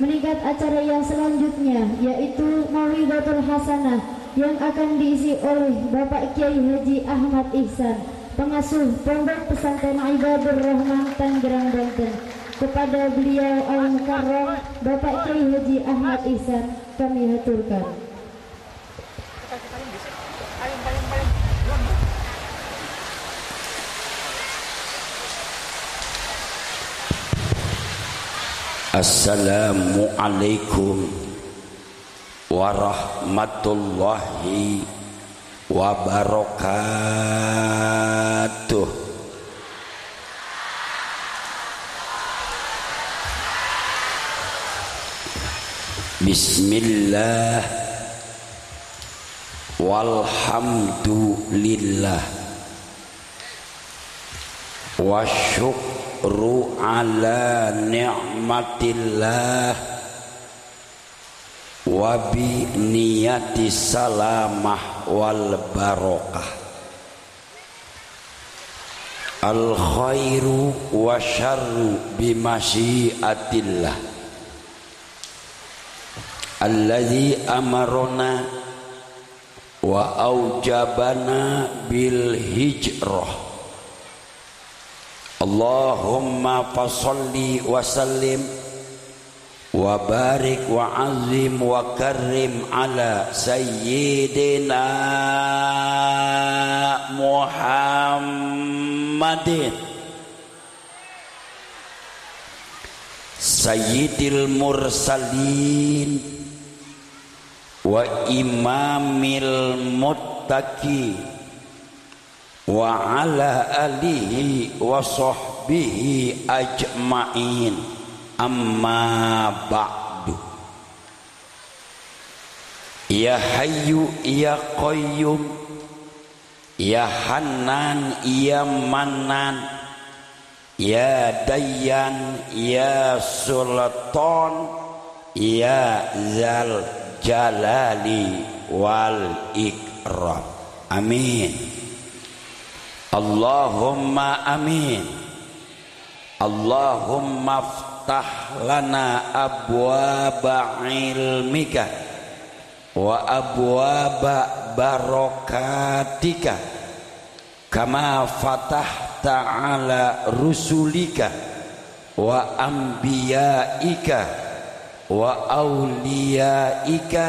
meningkat acara yang selanjutnya yaitu Mawidatul Hasanah yang akan diisi oleh Bapak Kiai Haji Ahmad Ihsan, pengasuh Pondok Pesantren Ibadur Rahman Tangerang Banten. Kepada beliau Al-Mukarram Bapak Kiai Haji Ahmad Ihsan kami haturkan. Assalamualaikum warahmatullahi wabarakatuh. Bismillah. Walhamdulillah. Wa syukru ala ni'matillah Wa bi niyati salamah wal barokah. Al khairu wa syarru bimasyiatillah alladzi amarona wa aujabana bil hijrah Allahumma fasalli wa sallim wa barik wa azim wa karim ala sayyidina Muhammadin Sayyidil mursalin wa ala alihi wa sahbihi ajma'in. Amma ba'du. Ya hayyu ya qayyum. Ya hannan ya mannan. Ya dayyan ya sultan. Ya zal jalali wal ikram. Amin Allahumma amin. Allahumma ftah lana abwaba ilmika wa abwaba barakatika kama fatahta ala rusulika wa anbiyaika wa auliyaika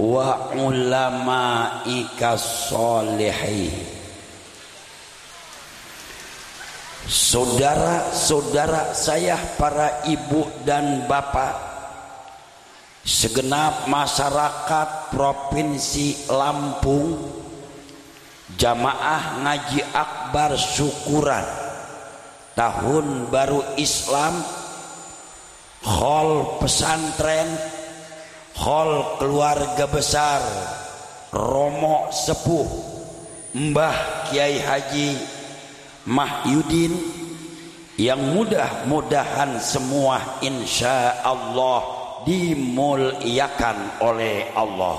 wa ulamaika solihin Saudara-saudara saya para ibu dan bapak Segenap masyarakat Provinsi Lampung Jamaah Ngaji Akbar Syukuran Tahun Baru Islam hall pesantren hall keluarga besar Romo Sepuh Mbah Kiai Haji Mahyudin yang mudah-mudahan semua insya Allah dimuliakan oleh Allah.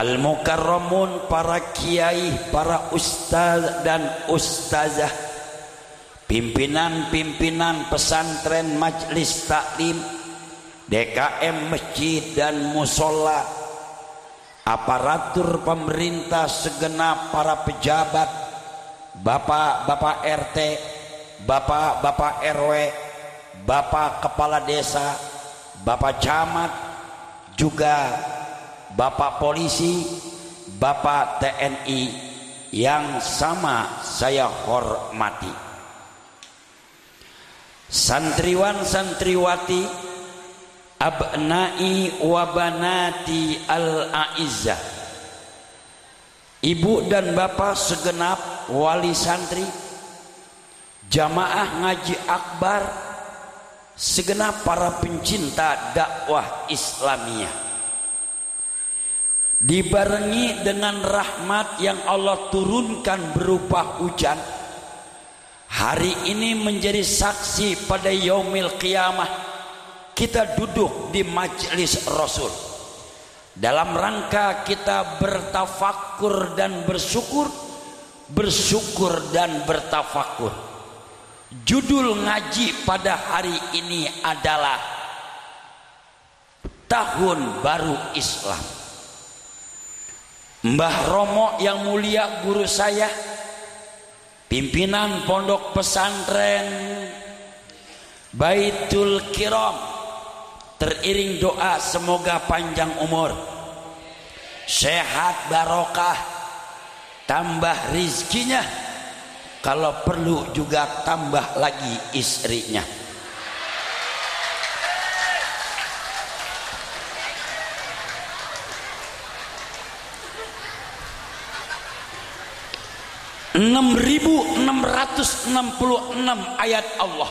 Al-Mukarramun para kiai, para ustaz dan ustazah pimpinan-pimpinan pesantren majlis taklim DKM masjid dan musola aparatur pemerintah segenap para pejabat bapak-bapak RT bapak-bapak RW bapak kepala desa bapak camat juga bapak polisi bapak TNI yang sama saya hormati. Santriwan santriwati abnai wa banati al aizzah ibu dan bapak segenap wali santri jamaah ngaji akbar segenap para pencinta dakwah Islamiyah. Dibarengi dengan rahmat yang Allah turunkan berupa hujan Hari ini menjadi saksi pada yaumil qiyamah kita duduk di majlis Rasul. Dalam rangka kita bertafakur dan bersyukur bersyukur dan bertafakur. Judul ngaji pada hari ini adalah Tahun Baru Islam. Mbah Romo yang mulia guru saya, pimpinan pondok pesantren Baitul Kiram, teriring doa semoga panjang umur, sehat barokah, tambah rizkinya. Kalau perlu juga tambah lagi istrinya. Enam ribu enam ratus enam puluh enam ayat Allah.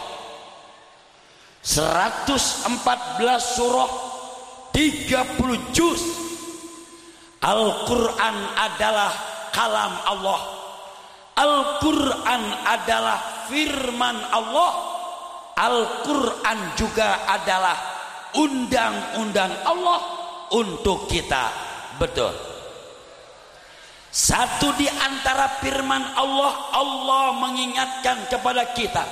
seratus empat belas surah tiga puluh juz. Al-Quran adalah kalam Allah. Al-Quran adalah firman Allah. Al-Quran juga adalah undang-undang Allah untuk kita. Betul. Satu di antara firman Allah Allah mengingatkan kepada kita.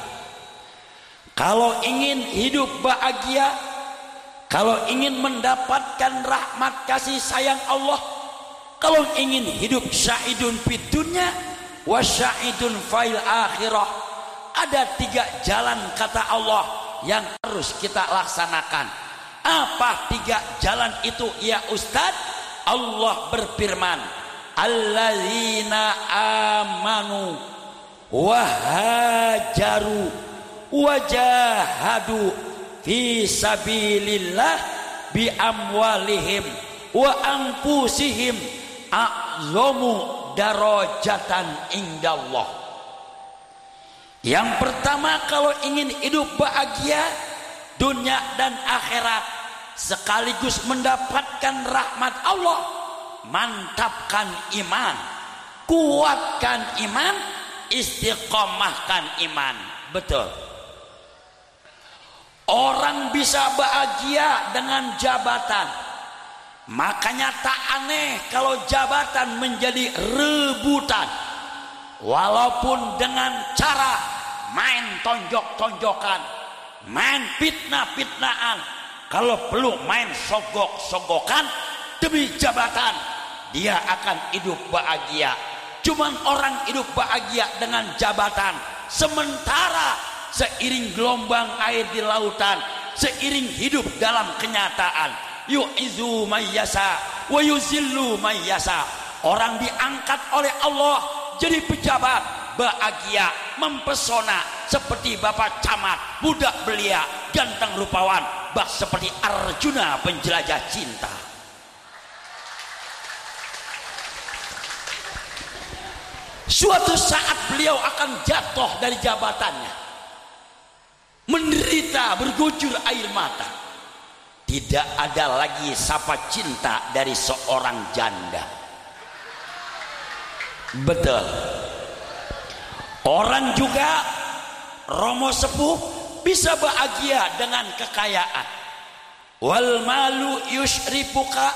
Kalau ingin hidup bahagia kalau ingin mendapatkan rahmat kasih sayang Allah kalau ingin hidup syahidun fitunya wasyaidun fail akhirah ada tiga jalan kata Allah yang harus kita laksanakan. Apa tiga jalan itu ya Ustaz? Allah berfirman alladzina amanu wahajaru wajahadu fi sabilillah bi amwalihim wa anfusihim a'zamu darajatan indallah. Yang pertama kalau ingin hidup bahagia dunia dan akhirat sekaligus mendapatkan rahmat Allah mantapkan iman kuatkan iman istiqomahkan iman. Betul. Orang bisa bahagia dengan jabatan Makanya tak aneh kalau jabatan menjadi rebutan. Walaupun dengan cara main tonjok-tonjokan, main fitnah-fitnahan, kalau perlu main sogok-sogokan demi jabatan, dia akan hidup bahagia. Cuman orang hidup bahagia dengan jabatan, sementara seiring gelombang air di lautan, seiring hidup dalam kenyataan, yu'izu mayyasa wa yuzillu mayyasa orang diangkat oleh Allah jadi pejabat bahagia mempesona seperti bapak camat budak belia ganteng rupawan bah seperti Arjuna penjelajah cinta. Suatu saat beliau akan jatuh dari jabatannya. Menderita bergucur air mata tidak ada lagi sapa cinta dari seorang janda. Betul. Orang juga Romo sepuh bisa bahagia dengan kekayaan. Wal malu yusrifuka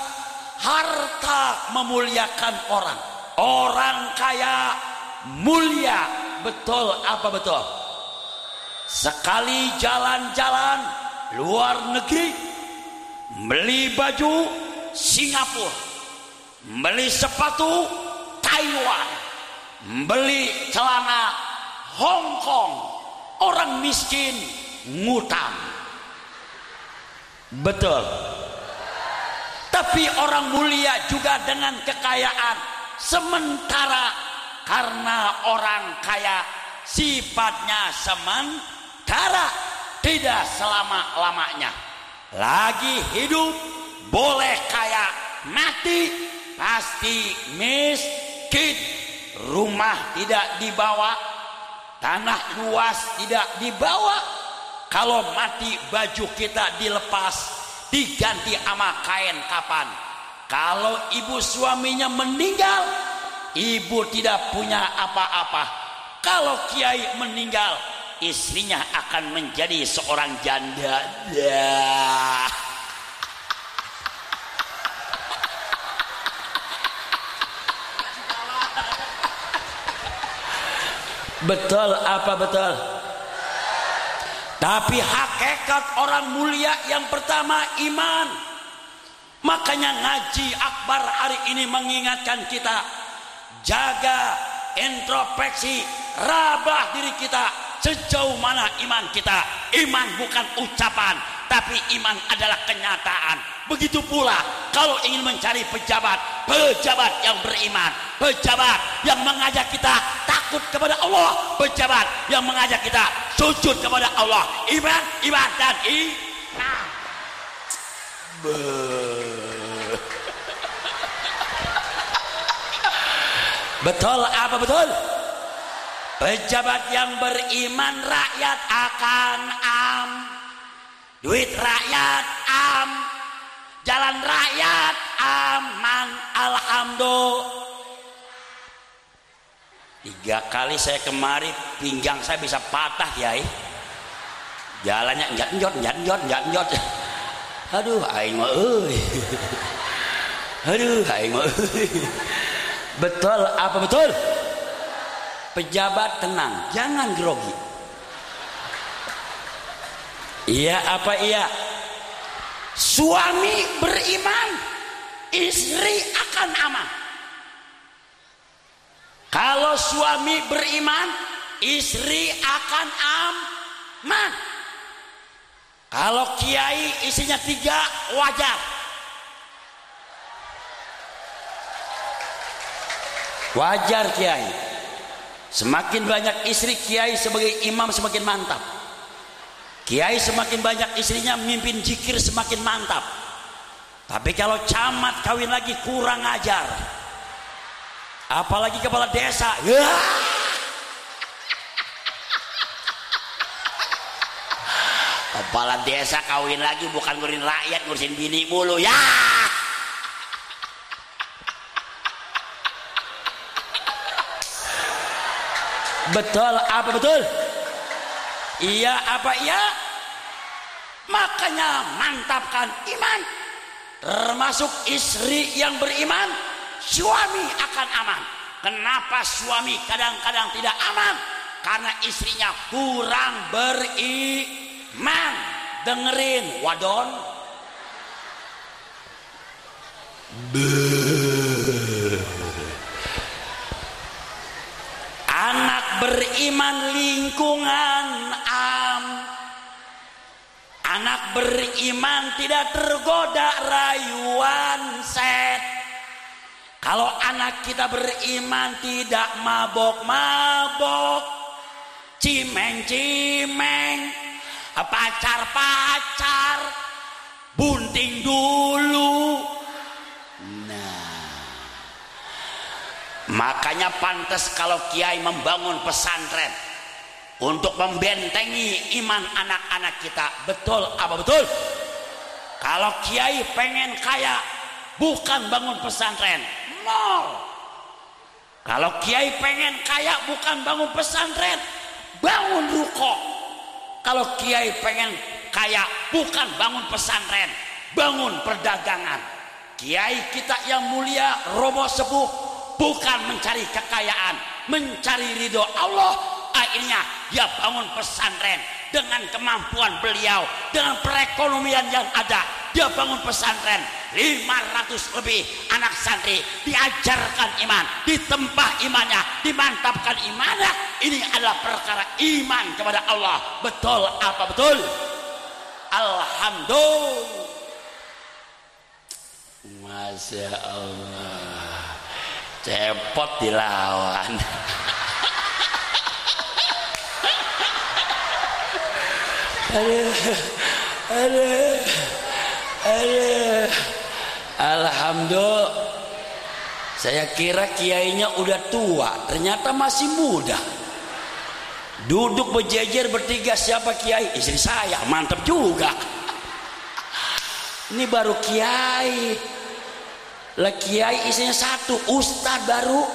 harta memuliakan orang. Orang kaya mulia. Betul apa betul? Sekali jalan-jalan luar negeri beli baju Singapura. Beli sepatu Taiwan. Beli celana Hong Kong. Orang miskin ngutang. Betul. Tapi orang mulia juga dengan kekayaan. Sementara karena orang kaya sifatnya sementara tidak selama-lamanya lagi hidup boleh kaya mati pasti miskin. Rumah tidak dibawa tanah luas tidak dibawa. Kalau mati baju kita dilepas diganti ama kain kapan? Kalau ibu suaminya meninggal ibu tidak punya apa-apa. Kalau kiai meninggal istrinya akan menjadi seorang janda. Ya. Betul apa betul? tapi hakikat orang mulia yang pertama iman makanya ngaji akbar hari ini mengingatkan kita jaga introspeksi rabah diri kita sejauh mana iman kita? Iman bukan ucapan tapi iman adalah kenyataan. Begitu pula kalau ingin mencari pejabat pejabat yang beriman pejabat yang mengajak kita takut kepada Allah pejabat yang mengajak kita sujud kepada Allah. Iman iman dan iman betul apa betul pejabat yang beriman rakyat akan am. Duit rakyat am. Jalan rakyat aman alhamdulillah. Tiga kali saya kemari pinggang saya bisa patah ya jalannya enjat enjot enjat enjot enjat enjot aduh aing mah euy. Aduh aing mah betul apa betul pejabat tenang jangan grogi. Iya apa iya? Suami beriman istri akan aman. Kalau suami beriman istri akan aman. Kalau kiai isinya tiga wajar. Wajar kiai semakin banyak istri kiai sebagai imam semakin mantap Kiai semakin banyak istrinya mimpin jikir semakin mantap. Tapi kalau camat kawin lagi kurang ajar. Apalagi kepala desa. Kepala desa kawin lagi bukan ngurusin rakyat, ngurusin bini mulu ya. Betul apa betul? Iya apa iya? Makanya mantapkan iman. Termasuk istri yang beriman, suami akan aman. Kenapa suami kadang-kadang tidak aman? Karena istrinya kurang beriman. Dengerin, wadon. Anak beriman lingkungan am. Anak beriman tidak tergoda rayuan set. Kalau anak kita beriman tidak mabok-mabok, cimeng-cimeng, pacar-pacar, bunting dulu. Nah, makanya pantas kalau kiai membangun pesantren untuk membentengi iman anak-anak kita. Betul apa betul? Kalau kiai pengen kaya, bukan bangun pesantren, mall. Kalau kiai pengen kaya, bukan bangun pesantren, bangun ruko. Kalau kiai pengen kaya, bukan bangun pesantren, bangun perdagangan. Kiai kita yang mulia, Romo Sepuh, bukan mencari kekayaan, mencari ridho Allah. Akhirnya dia bangun pesantren dengan kemampuan beliau, dengan perekonomian yang ada. Dia bangun pesantren 500 lebih anak santri diajarkan iman, ditempah imannya, dimantapkan imannya. Ini adalah perkara iman kepada Allah. Betul apa betul? Alhamdulillah. Masya Allah cepot dilawan. Aduh aduh aduh. Alhamdulillah. Saya kira kiainya udah tua ternyata masih muda. Duduk berjejer bertiga siapa kiai? Istri saya mantap juga. Ini baru kiai lah kiai isinya satu ustad baru.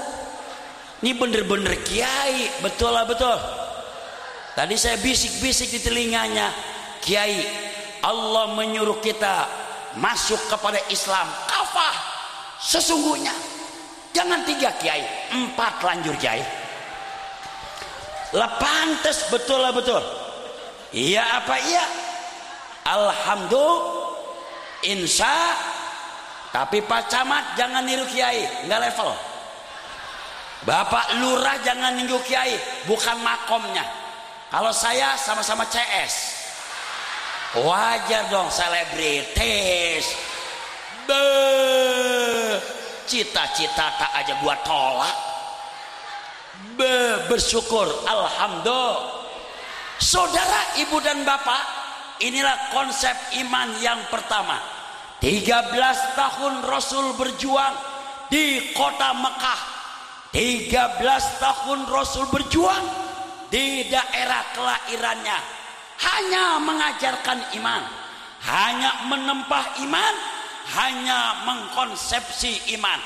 Ini bener-bener kiai betul lah betul? Tadi saya bisik-bisik di telinganya. Kiai Allah menyuruh kita masuk kepada Islam kafah sesungguhnya. Jangan tiga kiai empat lanjur kiai. Lah pantas betul lah betul? Iya apa iya? Alhamdulillah insya tapi Pak Camat jangan niru Kiai nggak level. Bapak Lurah jangan niru Kiai bukan makomnya. Kalau saya sama-sama CS wajar dong selebritis. Be cita-cita tak aja gua tolak. Be bersyukur alhamdulillah. Saudara ibu dan bapak inilah konsep iman yang pertama 13 tahun Rasul berjuang di kota Mekah. 13 tahun Rasul berjuang di daerah kelahirannya. Hanya mengajarkan iman hanya menempah iman hanya mengkonsepsi iman.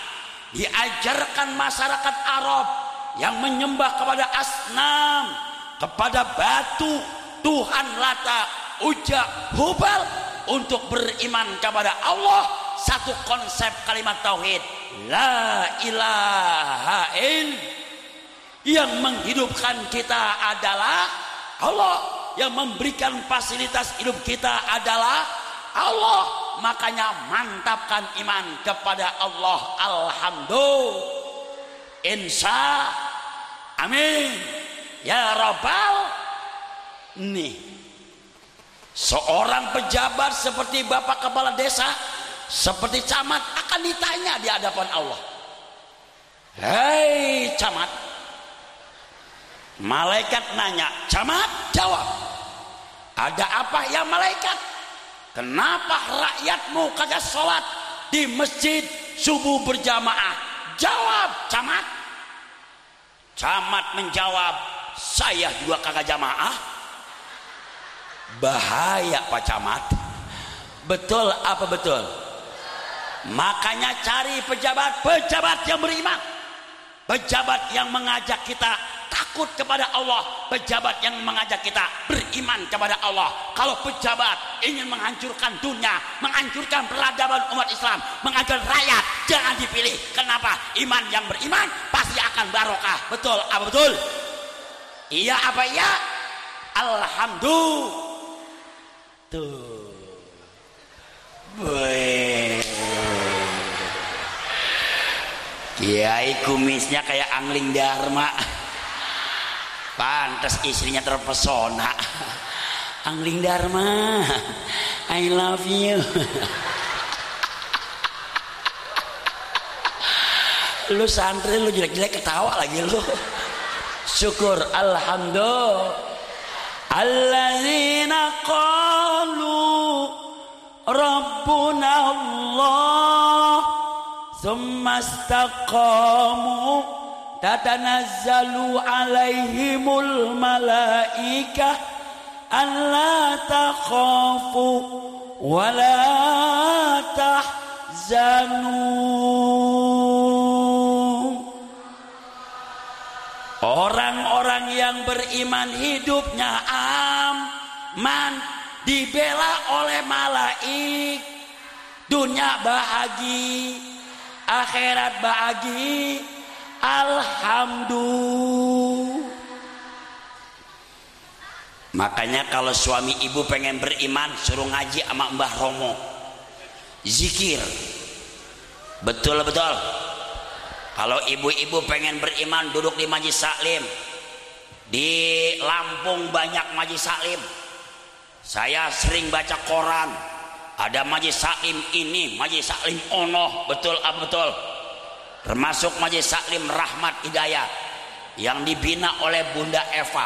Diajarkan masyarakat Arab yang menyembah kepada asnam kepada batu Tuhan Lata Uja Hubal untuk beriman kepada Allah. Satu konsep kalimat tauhid. La ilaha il. Yang menghidupkan kita adalah Allah. Yang memberikan fasilitas hidup kita adalah Allah. Makanya mantapkan iman kepada Allah. Alhamdulillah. Insya amin. Ya robbal nih seorang pejabat seperti bapak kepala desa seperti camat akan ditanya di hadapan Allah. Hei camat. Malaikat nanya camat? Jawab ada apa ya malaikat? Kenapa rakyatmu kagak sholat di masjid subuh berjamaah? Jawab camat. Camat menjawab saya juga kagak jamaah bahaya Pak Camat betul apa betul? Makanya cari pejabat-pejabat yang beriman. Pejabat yang mengajak kita takut kepada Allah. Pejabat yang mengajak kita beriman kepada Allah. Kalau pejabat ingin menghancurkan dunia menghancurkan peradaban umat Islam mengajar rakyat jangan dipilih. Kenapa? Iman yang beriman pasti akan barokah. Betul apa betul? Iya apa iya? Alhamdulillah tuh. Kiai kumisnya kayak angling dharma. Pantas istrinya terpesona. Angling dharma I love you. Lu santri lu jelek-jelek ketawa lagi lu. Syukur alhamdulillah الذين قالوا ربنا الله ثم استقاموا تتنزل عليهم الملائكة ألا تخافوا ولا تحزنوا. Orang-orang yang beriman hidupnya aman dibela oleh malaik. Dunia bahagi akhirat bahagi alhamdulillah. Makanya kalau suami ibu pengen beriman suruh ngaji sama Mbah Romo. Zikir. Betul betul kalau ibu-ibu pengen beriman duduk di majlis saklim di Lampung banyak majlis saklim saya sering baca koran. Ada majlis saklim ini majlis saklim ono. Betul apa betul. Termasuk majlis saklim rahmat hidayat yang dibina oleh Bunda Eva.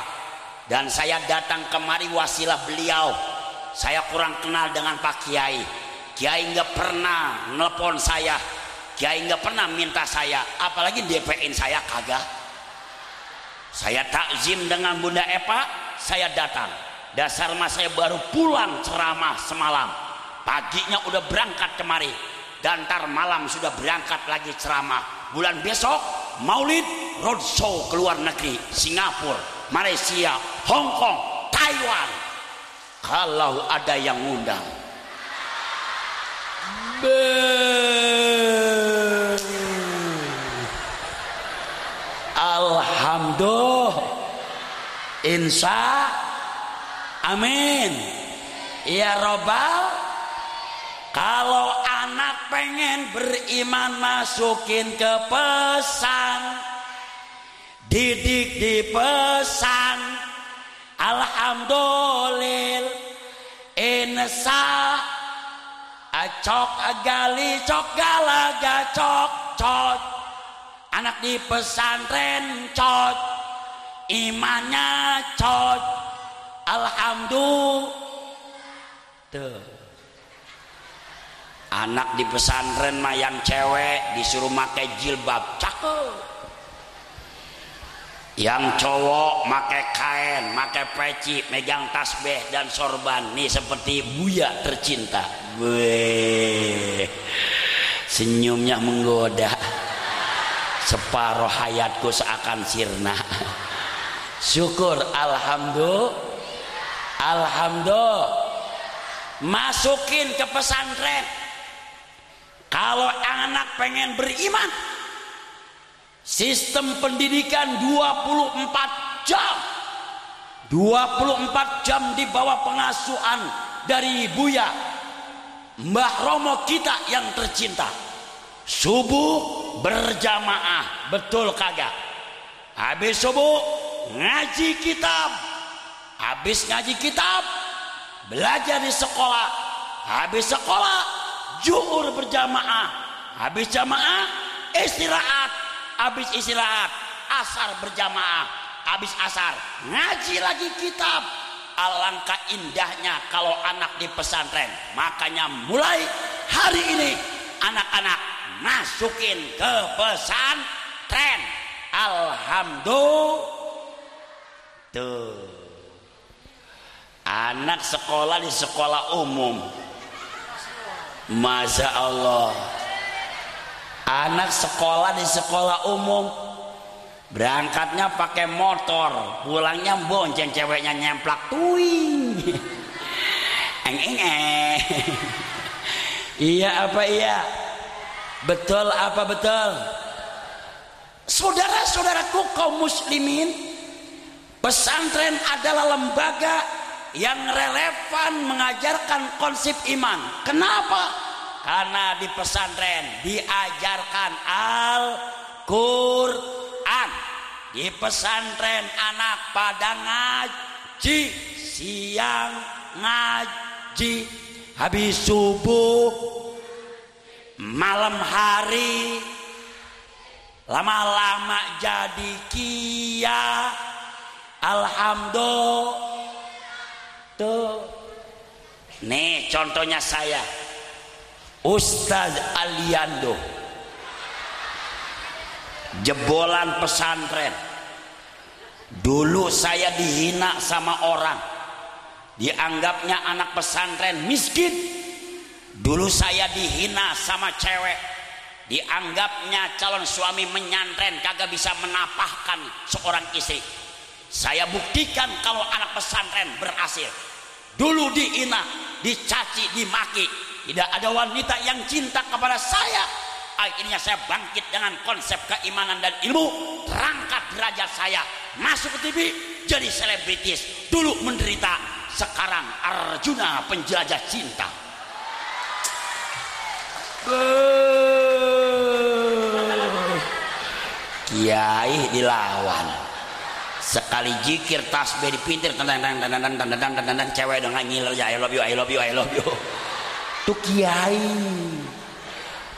Dan saya datang kemari wasilah beliau. Saya kurang kenal dengan Pak Kiai. Kiai nggak pernah nelpon saya Kiai nggak pernah minta saya apalagi DP-in saya kagak. Saya takzim dengan Bunda Eva saya datang. Dasar mas saya baru pulang ceramah semalam. Paginya udah berangkat kemari. Dan ntar malam sudah berangkat lagi ceramah. Bulan besok maulid roadshow ke luar negeri Singapura Malaysia Hong Kong Taiwan. Kalau ada yang ngundang. Be Alhamdulillah Insya. Amin. Ya robbal. Kalau anak pengen beriman masukin ke pesan. Didik di pesan. Alhamdulillah. Insa acok agali cok galaga cok cok anak di pesantren cok imannya cok alhamdulillah. Anak di pesantren mah yang cewek disuruh pakai jilbab. Cakep. Yang cowok make kain, make peci, megang tasbih dan sorban. Nih seperti buya tercinta. Gue senyumnya menggoda. Separuh hayatku seakan sirna. Syukur alhamdulillah. Alhamdulillah. Masukin ke pesantren. Kalau anak pengen beriman, Sistem pendidikan 24 jam. 24 jam di bawah pengasuhan dari Buya Mbah Romo kita yang tercinta. Subuh berjamaah, betul kagak? Habis subuh ngaji kitab. Habis ngaji kitab belajar di sekolah. Habis sekolah juhur berjamaah. Habis jamaah istirahat habis istirahat asar berjamaah habis asar ngaji lagi kitab alangkah indahnya kalau anak di pesantren makanya mulai hari ini anak-anak masukin ke pesantren. Alhamdulillah. Anak sekolah di sekolah umum. Masya Allah. Anak sekolah di sekolah umum. Berangkatnya pakai motor pulangnya bonceng ceweknya nyemplak tuing eng eng eng. Iya apa iya betul apa betul? Saudara-saudaraku kaum muslimin pesantren adalah lembaga yang relevan mengajarkan konsep iman. Kenapa? Karena di pesantren diajarkan Al-Quran. Di pesantren anak pada ngaji siang ngaji habis subuh malam hari lama-lama jadi kia. Alhamdulillah. Tuh. Nih contohnya saya. Ustaz Aliando. Jebolan pesantren. Dulu saya dihina sama orang. Dianggapnya anak pesantren miskin dulu saya dihina sama cewek. Dianggapnya calon suami menyantren kagak bisa menapahkan seorang istri. Saya buktikan kalau anak pesantren berhasil. Dulu dihina dicaci dimaki. Tidak ada wanita yang cinta kepada saya. Akhirnya saya bangkit dengan konsep keimanan dan ilmu. Terangkat derajat saya. Masuk ke TV jadi selebritis. Dulu menderita sekarang Arjuna penjelajah cinta Kiai dilawan. Sekali jikir tasbih dipintir tendang tendang tendang tendang tendang cewek dengan ngiler ya I love you I love you I love you. Tuh kiai.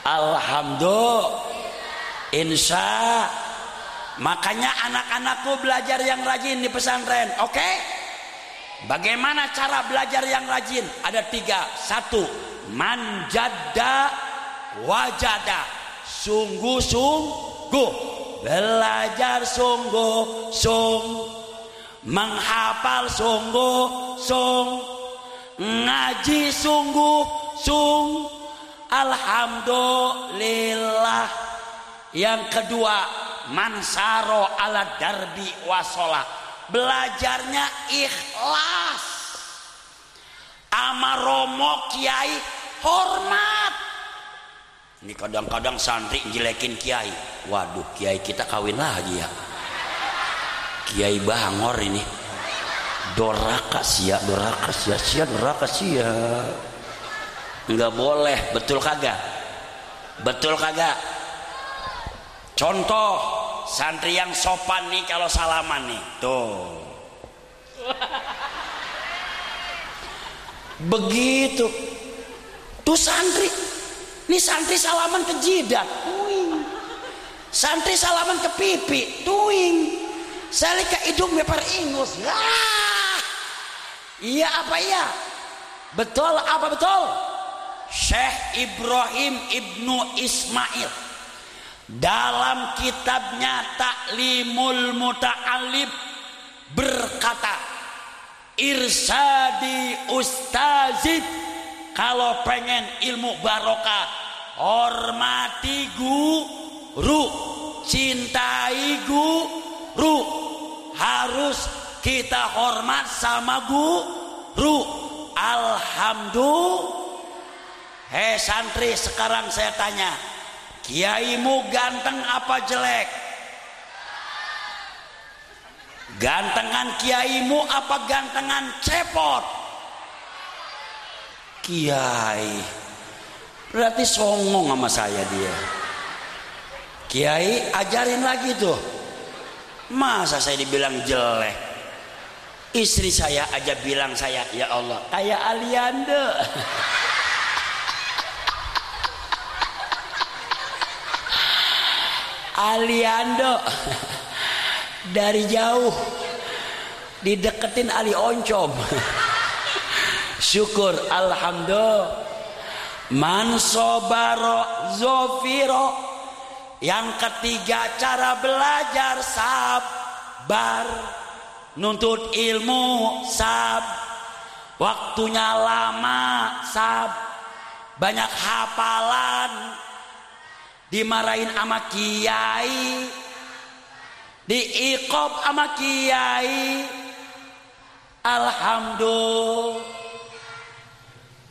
Alhamdulillah. Insya makanya anak-anakku belajar yang rajin di pesantren oke? Bagaimana cara belajar yang rajin? Ada tiga. Satu manjada wajada. Sungguh-sungguh. Belajar sungguh-sung. Menghafal sungguh-sung. Ngaji sungguh sung alhamdulillah. Yang kedua mansaro ala darbi wasola belajarnya ikhlas. Amaromo kiai hormat ini kadang-kadang santri jelekin kiai. Waduh kiai kita kawin lagi ya. Kiai bangor ini. Doraka sia doraka sia sia doraka sia. Nggak boleh betul kagak? Betul kagak? Contoh santri yang sopan nih kalau salaman nih. Tuh. Begitu. Tuh santri ini santri salaman ke jidat tuing. Santri salaman ke pipi tuing. Salika hidung mepar ingus. Ah. iya apa iya? Betul apa betul? Syekh Ibrahim Ibnu Ismail. Dalam kitabnya Taklimul Muta'alib berkata irsadi ustazid kalau pengen ilmu barokah hormati guru cintai guru. Harus kita hormat sama guru. Alhamdulillah. Hei santri sekarang saya tanya kiaimu ganteng apa jelek? Gantengan kiaimu apa gantengan cepot kiai. Berarti songong sama saya dia. Kiai ajarin lagi tuh. Masa saya dibilang jelek? Istri saya aja bilang saya ya Allah kayak Aliando. Aliando. Dari jauh. Dideketin Ali Oncom syukur alhamdulillah. Mansobaro zofiro. Yang ketiga cara belajar sabar. Nuntut ilmu sab. Waktunya lama sab. Banyak hafalan. Dimarahin sama kiai. Diikob sama kiai. Alhamdulillah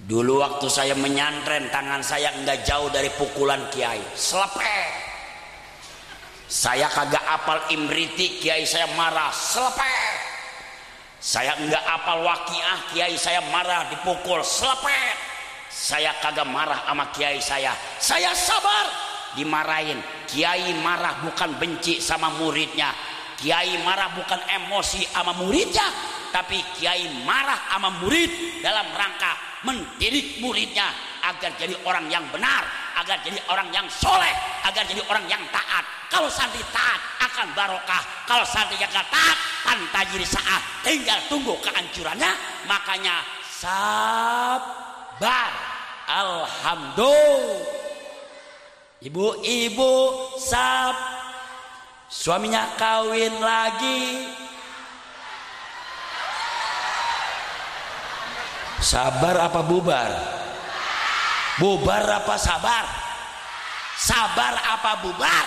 dulu waktu saya menyantren tangan saya enggak jauh dari pukulan kiai. Selepe saya kagak apal imriti kiai saya marah. Selepe saya enggak apal wakiah kiai saya marah dipukul. Selepe saya kagak marah sama kiai saya. Saya sabar. Dimarahin. Kiai marah bukan benci sama muridnya. Kiai marah bukan emosi sama muridnya tapi kiai marah sama murid dalam rangka mendidik muridnya agar jadi orang yang benar agar jadi orang yang soleh agar jadi orang yang taat. Kalau santri taat akan barokah. Kalau santri yang gak taat pantajiri saat. Tinggal tunggu kehancurannya makanya sabar. Alhamdulillah. Ibu-ibu sab. Suaminya kawin lagi. Sabar apa bubar? Bubar apa sabar? Sabar apa bubar?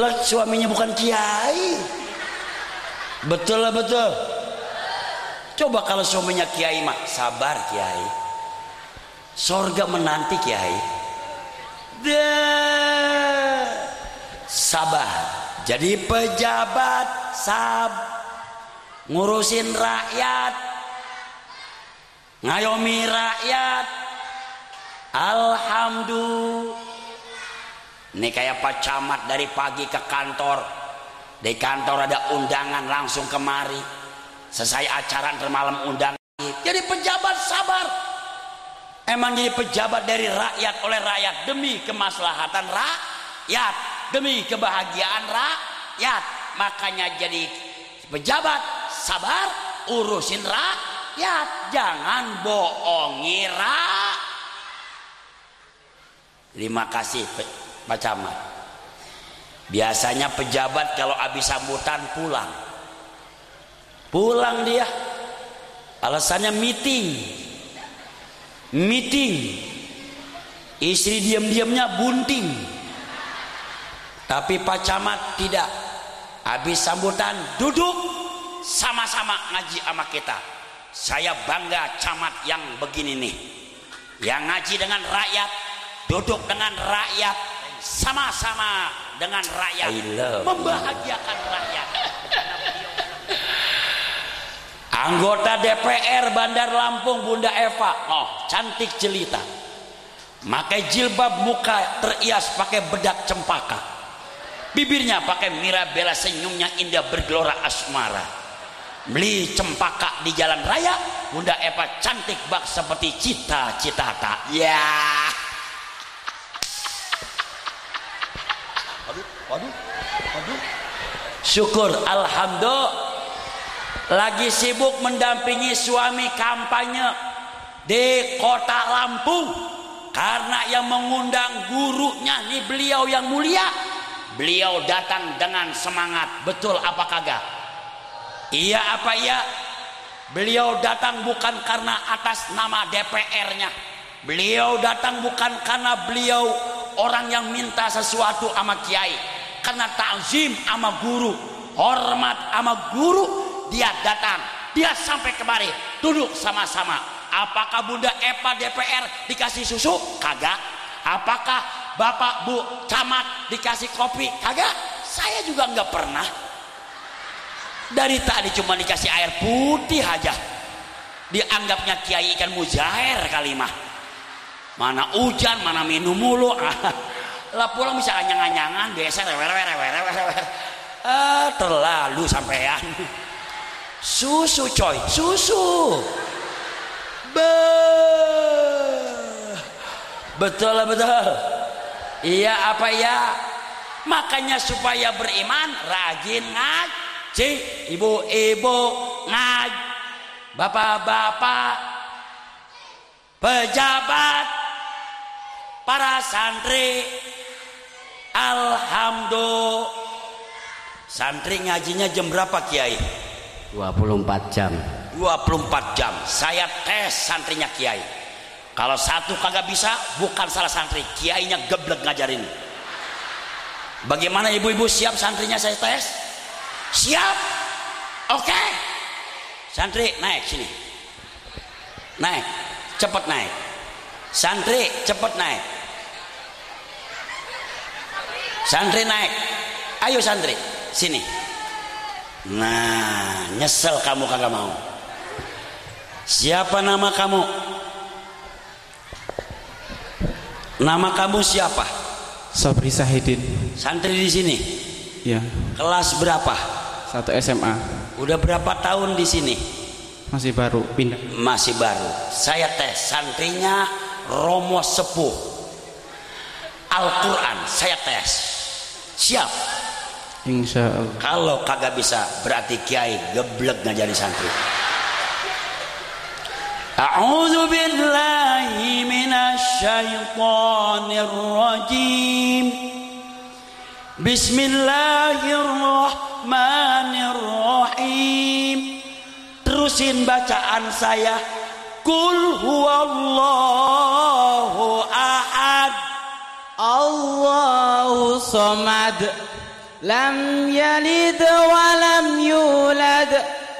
Lah suaminya bukan kiai. Betul lah betul. Coba kalau suaminya kiai mak sabar kiai. Sorga menanti kiai. Deh. Sabar. Jadi pejabat sab ngurusin rakyat ngayomi rakyat Alhamdulillah. Ini kayak Pak Camat dari pagi ke kantor. Di kantor ada undangan langsung kemari. Selesai acara termalam undang. Jadi pejabat sabar. Emang jadi pejabat dari rakyat oleh rakyat. Demi kemaslahatan rakyat demi kebahagiaan rakyat. Makanya jadi pejabat sabar urusin rakyat. Jangan bohongi rakyat. Terima kasih Pak Camat. Biasanya pejabat kalau habis sambutan pulang. Pulang dia. Alasannya meeting. Meeting. Istri diam-diamnya bunting tapi Pak Camat tidak. Habis sambutan duduk sama-sama ngaji sama kita. Saya bangga camat yang begini nih. Yang ngaji dengan rakyat duduk dengan rakyat sama-sama dengan rakyat. Membahagiakan rakyat. Anggota DPR Bandar Lampung Bunda Eva. Oh cantik jelita. Pakai jilbab muka terias pakai bedak cempaka bibirnya pakai mirabella senyumnya indah bergelora asmara. Beli cempaka di jalan raya Bunda Eva cantik bak seperti cita-cita tak ya. Aduh aduh aduh syukur alhamdulillah. Lagi sibuk mendampingi suami kampanye di kota Lampung. Karena yang mengundang gurunya nih beliau yang mulia beliau datang dengan semangat. Betul apa kagak? Iya apa iya? Beliau datang bukan karena atas nama DPR-nya beliau datang bukan karena beliau orang yang minta sesuatu sama kiai. Karena takzim sama guru hormat sama guru dia datang. Dia sampai kemari duduk sama-sama. Apakah Bunda Epa DPR dikasih susu? Kagak. Apakah Bapak Bu Camat dikasih kopi? Kagak. Saya juga nggak pernah. Dari tadi cuma dikasih air putih aja. Dianggapnya kiai ikan mujair kali mah. Mana hujan, mana minum mulu. lah pulang bisa anyang-anyangan, biasa rewer rewer rewer rewer. Ah, terlalu sampean. Susu coy, susu. Be betul betul iya apa ya? Makanya supaya beriman rajin ngaji. Ibu-ibu ngaj bapak-bapak pejabat para santri. Alhamdulillah. Santri ngajinya jam berapa kiai? 24 jam. 24 jam. Saya tes santrinya kiai kalau satu kagak bisa bukan salah santri. Kiainya geblek ngajarin. Bagaimana ibu-ibu siap santrinya saya tes? Siap? Oke. Okay. santri naik sini. Naik. Cepet naik. Santri cepet naik. Santri naik. Ayo santri sini. Nah nyesel kamu kagak mau. Siapa nama kamu? Nama kamu siapa? Sabri Sahidin. Santri di sini. Ya. Kelas berapa? Satu SMA. Udah berapa tahun di sini? Masih baru pindah. Masih baru. Saya tes santrinya Romo Sepuh. Al-Quran saya tes. Siap. Insya Allah. Kalau kagak bisa berarti kiai geblek nggak jadi santri. أعوذ بالله من الشيطان الرجيم بسم الله الرحمن الرحيم terusin bacaan saya Kul huwallahu ahad Allahu samad Lam yalid wa lam yulad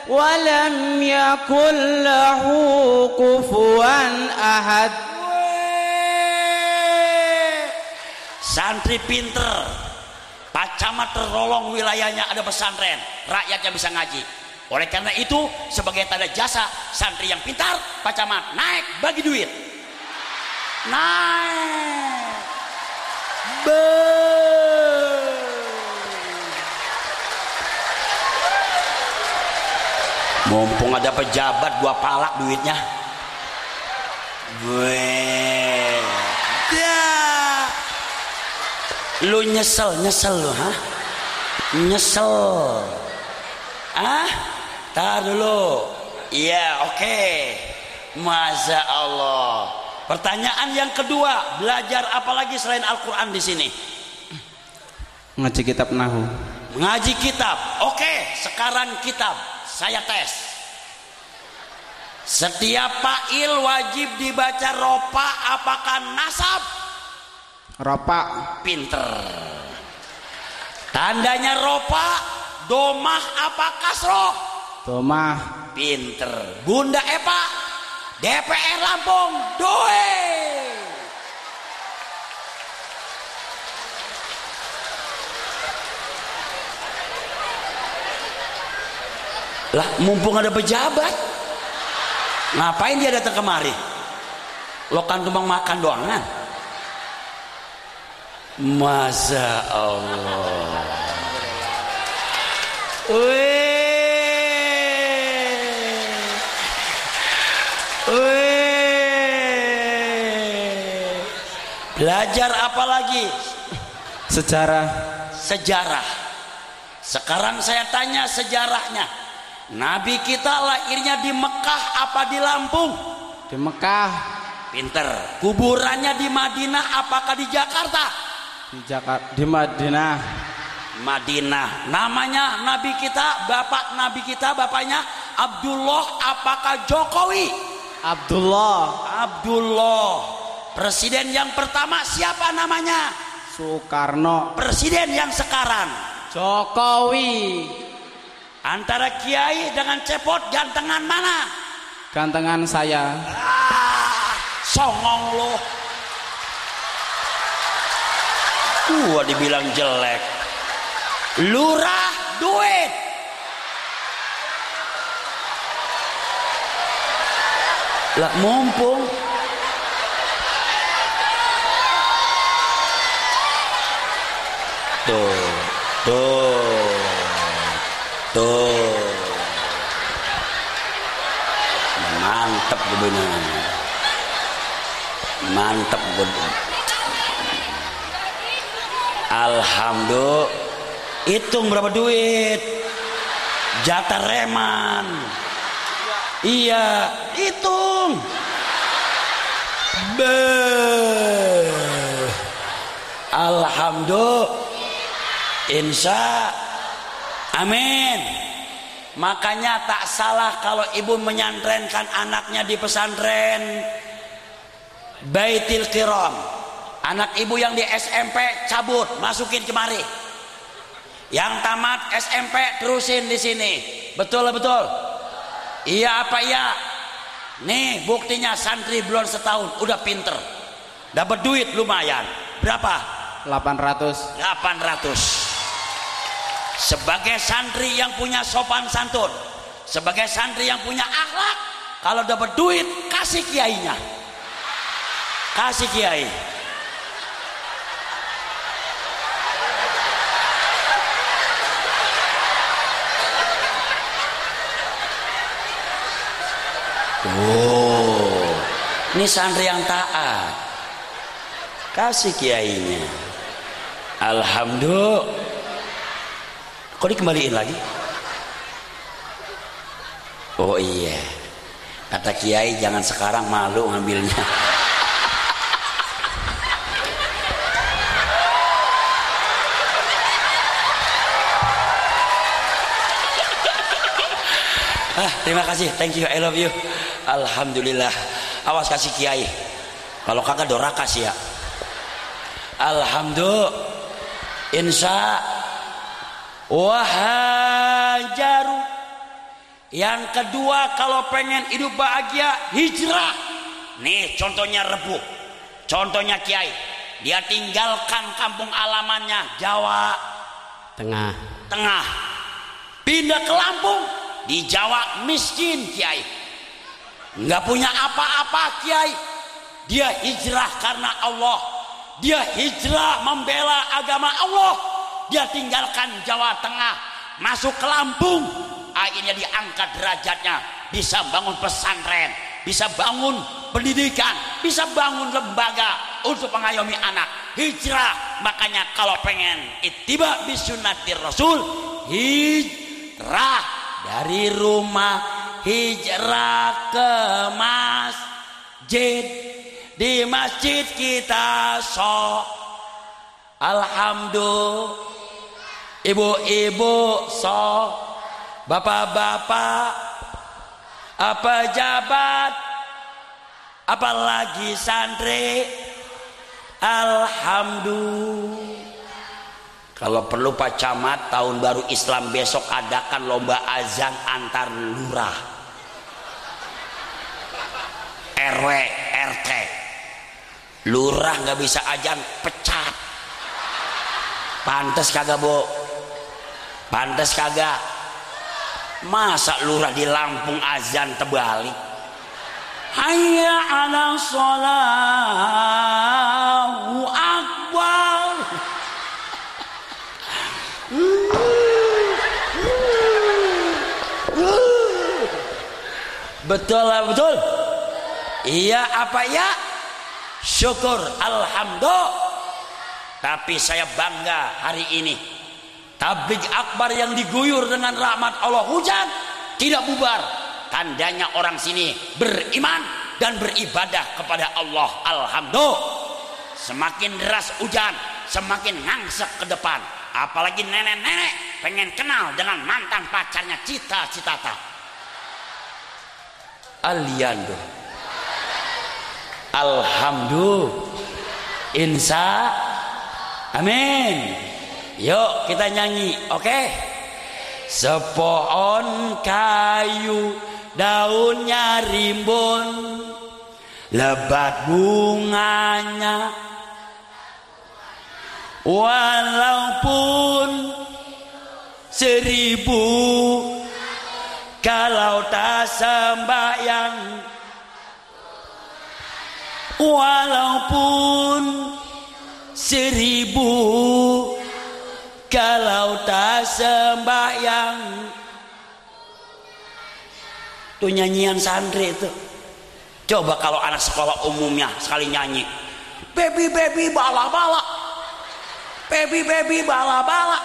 ولم يكن له كفوا أحد santri pinter Pak Camat terolong wilayahnya ada pesantren rakyatnya bisa ngaji oleh karena itu sebagai tanda jasa santri yang pintar Pak Camat naik bagi duit naik Be mumpung ada pejabat gua palak duitnya. Gue ya. Lu nyesel nyesel lu ha nyesel. Ah? Tar dulu. Iya oke. Okay. Masya Allah. Pertanyaan yang kedua belajar apa lagi selain Al-Quran di sini? Ngaji kitab nahu. Ngaji kitab. Oke okay. sekarang kitab saya tes. Setiap fa'il wajib dibaca ropa apakah nasab? Ropa. Pinter. Tandanya ropa domah apa kasroh? Domah. Pinter. Bunda Epa DPR Lampung doe lah mumpung ada pejabat ngapain dia datang kemari lo kan cuma makan doang kan masa Allah Wih. Wih. Belajar apa lagi? Sejarah. Sejarah. Sekarang saya tanya sejarahnya. Nabi kita lahirnya di Mekah apa di Lampung? Di Mekah. Pinter. Kuburannya di Madinah apakah di Jakarta? Di Jakarta. Di Madinah. Madinah. Namanya Nabi kita, bapak Nabi kita, bapaknya Abdullah apakah Jokowi? Abdullah. Abdullah. Presiden yang pertama siapa namanya? Soekarno. Presiden yang sekarang. Jokowi. Antara kiai dengan cepot gantengan mana? Gantengan saya. Ah, songong lo. Gua dibilang jelek. Lurah duit. Lah mumpung Tuh, tuh, tuh. Bener. Mantep bener. Alhamdulillah. Hitung berapa duit? Jatah reman. Iya, hitung. Be. Alhamdulillah. Insya Amin Makanya tak salah kalau ibu menyantrenkan anaknya di pesantren. Baitil Kiram. Anak ibu yang di SMP cabut masukin kemari. Yang tamat SMP terusin di sini. Betul betul? Iya apa iya? Nih buktinya santri belum setahun udah pinter. Dapat duit lumayan. Berapa? 800 800 sebagai santri yang punya sopan santun sebagai santri yang punya akhlak kalau dapat duit kasih kiainya kasih kiai Oh, ini santri yang taat. Kasih kiainya. Alhamdulillah. Kok dikembaliin lagi? Oh iya. Kata kiai jangan sekarang malu ngambilnya. ah, terima kasih, thank you, I love you. Alhamdulillah. Awas kasih kiai. Kalau kagak doraka sih ya. Alhamdulillah. Insya wahajaru. Yang kedua kalau pengen hidup bahagia hijrah. Nih contohnya rebu. Contohnya kiai. Dia tinggalkan kampung alamannya Jawa Tengah. Tengah. Pindah ke Lampung di Jawa miskin kiai. Nggak punya apa-apa kiai. Dia hijrah karena Allah. Dia hijrah membela agama Allah dia tinggalkan Jawa Tengah masuk ke Lampung. Akhirnya diangkat derajatnya bisa bangun pesantren bisa bangun pendidikan bisa bangun lembaga untuk mengayomi anak. Hijrah makanya kalau pengen ittiba bisunatir rasul hijrah dari rumah hijrah ke masjid. Di masjid kita so Alhamdulillah ibu-ibu so bapak-bapak apa jabat? Apalagi santri? Alhamdulillah. Kalau perlu Pak Camat tahun baru Islam besok adakan lomba azan antar lurah. RW RT lurah nggak bisa azan pecat. Pantes kagak bu Pantes kagak? masa lurah di Lampung azan terbalik hayya ala sholahu akbar. Betul betul. Iya apa ya? Syukur alhamdulillah. Tapi saya bangga hari ini tablik akbar yang diguyur dengan rahmat Allah hujan tidak bubar. Tandanya orang sini beriman dan beribadah kepada Allah alhamdulillah. Semakin deras hujan semakin ngangsek ke depan. Apalagi nenek-nenek pengen kenal dengan mantan pacarnya cita-citata aliando alhamdulillah. Insya amin yuk kita nyanyi oke okay? sepohon kayu daunnya rimbun lebat bunganya walaupun seribu kalau tak sembahyang walaupun seribu kalau tak sembahyang itu nyanyian santri itu coba kalau anak sekolah umumnya sekali nyanyi baby baby bala bala baby baby bala bala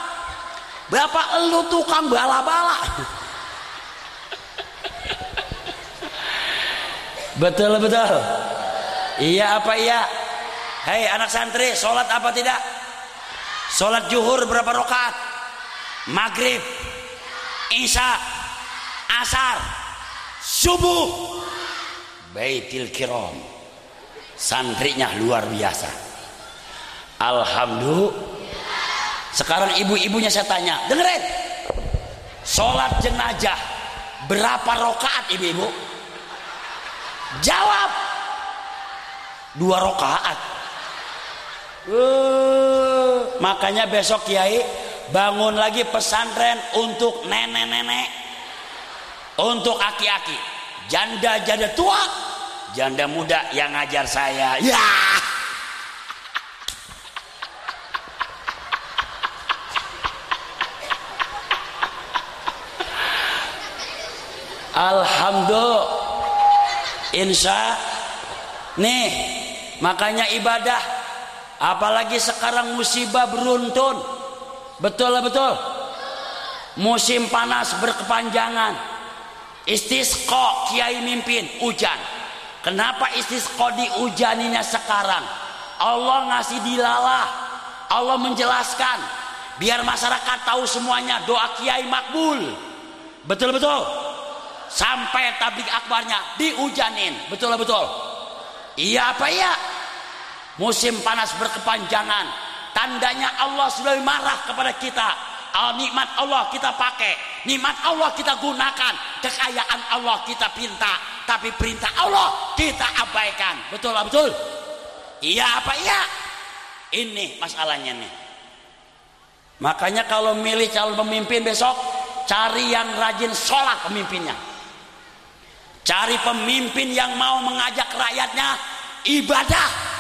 Bapak elu tukang bala bala Betul betul. Iya apa iya? Hei anak santri, sholat apa tidak? Sholat juhur berapa rakaat? Maghrib, Isya, Asar, Subuh. Baitil Kiram. Santrinya luar biasa. Alhamdulillah. Sekarang ibu-ibunya saya tanya, dengerin. Sholat jenazah berapa rakaat ibu-ibu? Jawab. Dua rokaat. Uh, makanya besok Kiai bangun lagi pesantren untuk nenek-nenek, untuk aki-aki, janda-janda tua, janda muda yang ngajar saya. Ya. Alhamdulillah. Insya. Nih makanya ibadah apalagi sekarang musibah beruntun. Betul betul? Musim panas berkepanjangan. Istisqo kiai mimpin hujan. Kenapa istisqo diujaninya sekarang? Allah ngasih dilalah. Allah menjelaskan. Biar masyarakat tahu semuanya doa kiai makbul. Betul betul? Sampai tablik akbarnya dihujanin betul betul? Iya apa iya musim panas berkepanjangan. Tandanya Allah sudah marah kepada kita. Al nikmat Allah kita pakai. Nikmat Allah kita gunakan. Kekayaan Allah kita pinta. Tapi perintah Allah kita abaikan. Betul betul? Iya apa iya? Ini masalahnya nih. Makanya kalau milih calon pemimpin besok cari yang rajin sholat pemimpinnya. Cari pemimpin yang mau mengajak rakyatnya ibadah.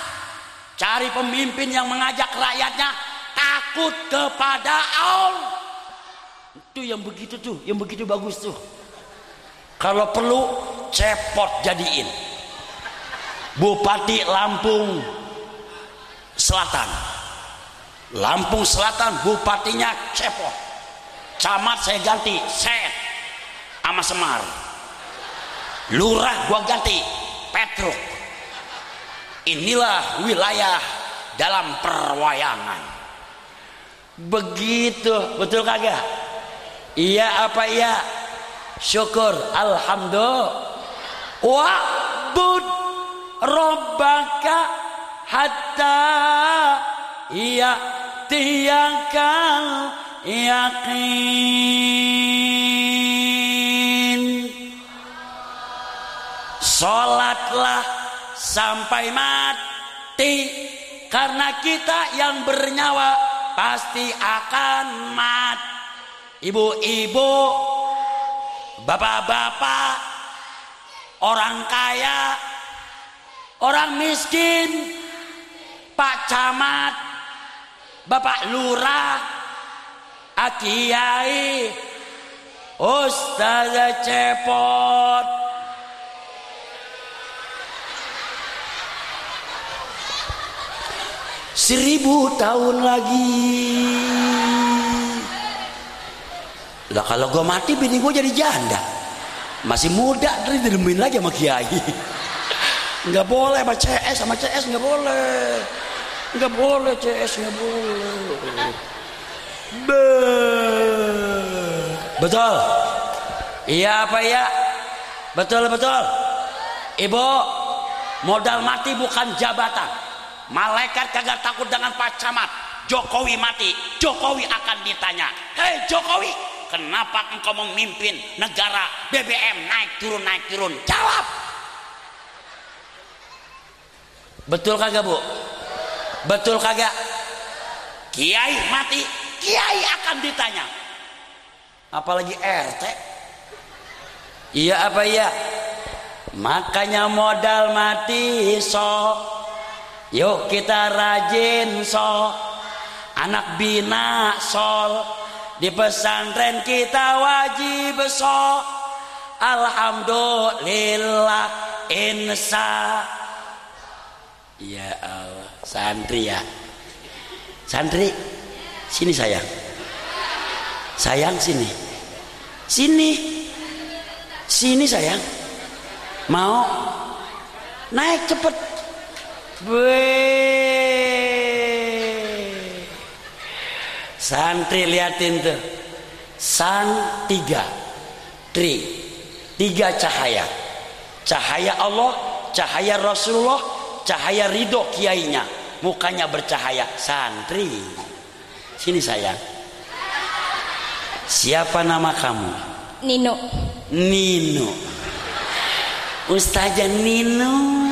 Cari pemimpin yang mengajak rakyatnya takut kepada Allah. Itu yang begitu tuh, yang begitu bagus tuh. Kalau perlu cepot jadiin. Bupati Lampung Selatan. Lampung Selatan bupatinya cepot. Camat saya ganti, set sama Semar lurah gua ganti Petruk inilah wilayah dalam perwayangan. Begitu betul kagak? Iya apa iya? Syukur alhamdulillah. Wa'bud rabbaka hatta iya tiyakal yakin Sholatlah sampai mati. Karena kita yang bernyawa pasti akan mati. Ibu-ibu bapak-bapak, orang kaya, orang miskin, Pak Camat, Bapak Lurah, Akiai, Ustaz Cepot, seribu tahun lagi. Lah kalau gue mati bini gue jadi janda. Masih muda terus didemuin lagi sama kiai. Nggak boleh sama CS sama CS nggak boleh. Nggak boleh CS nggak boleh. Be betul. Iya apa ya betul betul. Ibu modal mati bukan jabatan malaikat kagak takut dengan Pak Camat. Jokowi mati Jokowi akan ditanya hei Jokowi kenapa engkau memimpin negara BBM naik turun naik turun? Jawab. Betul kagak bu? Betul kagak? Kiai mati Kiai akan ditanya. Apalagi RT iya apa iya? Makanya modal mati so Yuk kita rajin so Anak bina sol. Di pesantren kita wajib so Alhamdulillah Insa Ya Allah Santri ya. Santri Sini sayang. Sayang sini. Sini. Sini sayang. Mau? Naik cepet Weh. Santri liatin tuh. San tiga. Tri. Tiga cahaya. Cahaya Allah, cahaya Rasulullah, cahaya ridho kiainya. Mukanya bercahaya. Santri. Sini sayang. Siapa nama kamu? Nino. Nino. Ustazah Nino.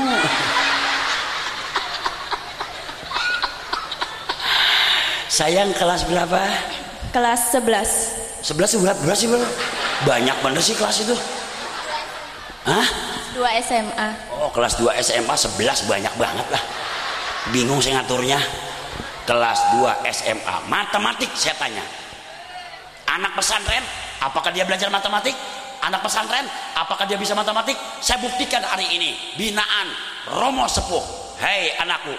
Sayang kelas berapa? Kelas 11. 11 berapa? Berapa sih berapa? Banyak bener sih kelas itu. Hah? 2 SMA. Oh kelas 2 SMA 11 banyak banget lah. Bingung saya ngaturnya. Kelas 2 SMA matematik saya tanya. Anak pesantren, apakah dia belajar matematik? Anak pesantren, apakah dia bisa matematik? Saya buktikan hari ini. Binaan Romo Sepuh. Hei anakku,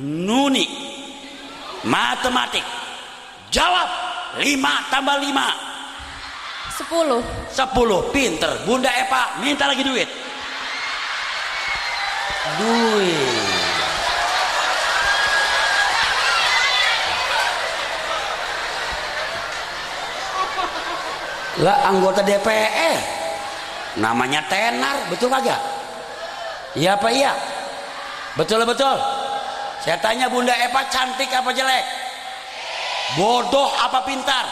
Nuni, matematik. Jawab 5 tambah 5 10. 10 pinter. Bunda Eva minta lagi duit. Duit. Lah anggota DPR namanya tenar betul kagak? Iya apa iya? Betul betul saya tanya Bunda Eva cantik apa jelek? Bodoh apa pintar?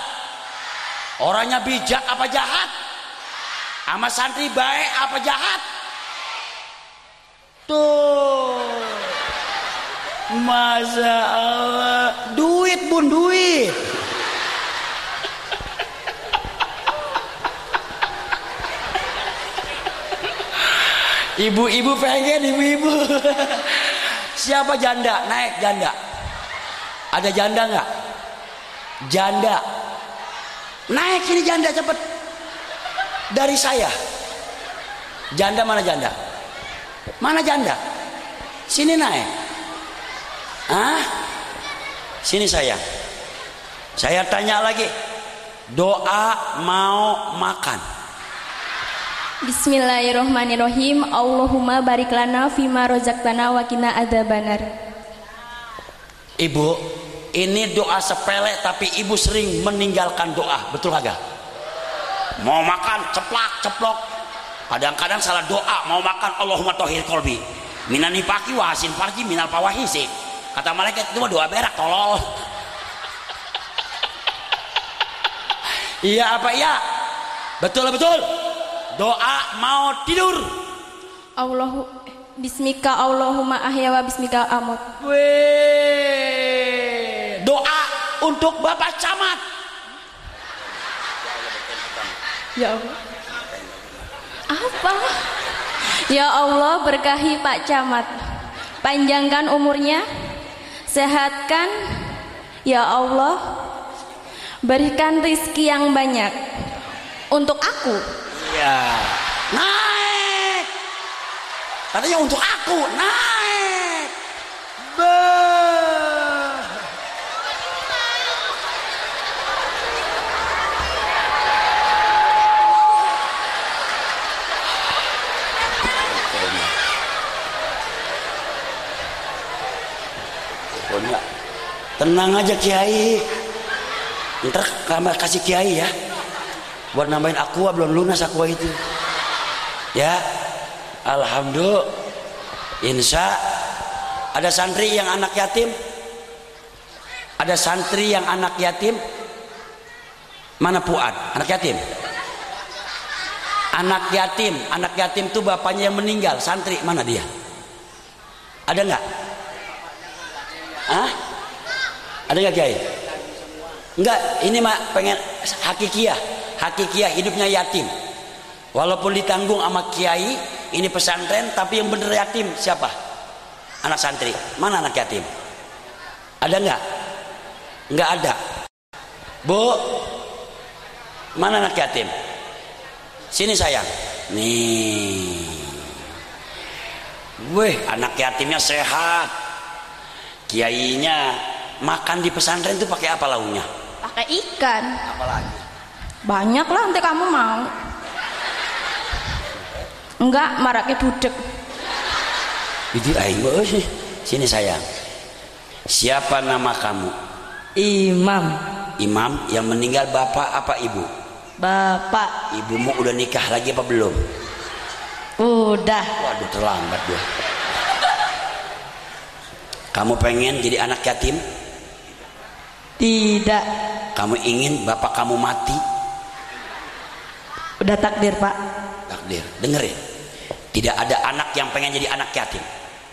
Orangnya bijak apa jahat? Sama santri baik apa jahat? Tuh. Masa Allah. Duit bun duit. Ibu-ibu pengen ibu-ibu siapa janda? Naik janda. Ada janda nggak? Janda. Naik sini janda cepet. Dari saya. Janda mana janda? Mana janda? Sini naik. Ah sini saya. Saya tanya lagi. Doa mau makan Bismillahirrahmanirrahim. Allahumma barik lana fima rozaktana wa qina adzabannar. ibu ini doa sepele tapi ibu sering meninggalkan doa. Betul kagak mau makan ceplak ceplok. Kadang-kadang salah doa mau makan Allahumma tohir kolbi minani paki wahasin parji minal pawahisi kata malaikat itu doa berak tolol. Iya apa iya? Betul betul doa mau tidur Allahu Bismika Allahumma ahya wa bismika amut. Doa untuk Bapak Camat. Ya Allah. Apa? Ya Allah berkahi Pak Camat. Panjangkan umurnya. Sehatkan. Ya Allah. Berikan rizki yang banyak. Untuk aku. Iya. Naik. Katanya untuk aku naik. Be. Tenang aja Kiai. Ntar kamar kasih Kiai ya. Buat nambahin aqua belum lunas aqua itu. Ya. Alhamdulillah. Insya ada santri yang anak yatim. Ada santri yang anak yatim. Mana Puan? Anak yatim. Anak yatim, anak yatim itu bapaknya yang meninggal, santri mana dia? Ada nggak? Hah? Ada nggak Kiai? Enggak, ini mak pengen hakikiah, hakikiah hidupnya yatim. Walaupun ditanggung sama Kiai, ini pesantren, tapi yang bener yatim siapa? Anak santri. Mana anak yatim? Ada nggak? Nggak ada. Bu, mana anak yatim? Sini sayang. Nih. Weh, anak yatimnya sehat. Kiainya makan di pesantren itu pakai apa launya? Pakai ikan. Apalagi? Banyak lah nanti kamu mau. Enggak, maraknya budek. Itu aing euy. Sini sayang. Siapa nama kamu? Imam Imam yang meninggal bapak apa ibu? Bapak Ibumu udah nikah lagi apa belum? Udah Waduh terlambat gue. Kamu pengen jadi anak yatim? Tidak Kamu ingin bapak kamu mati? Udah takdir pak Takdir, dengerin. Tidak ada anak yang pengen jadi anak yatim.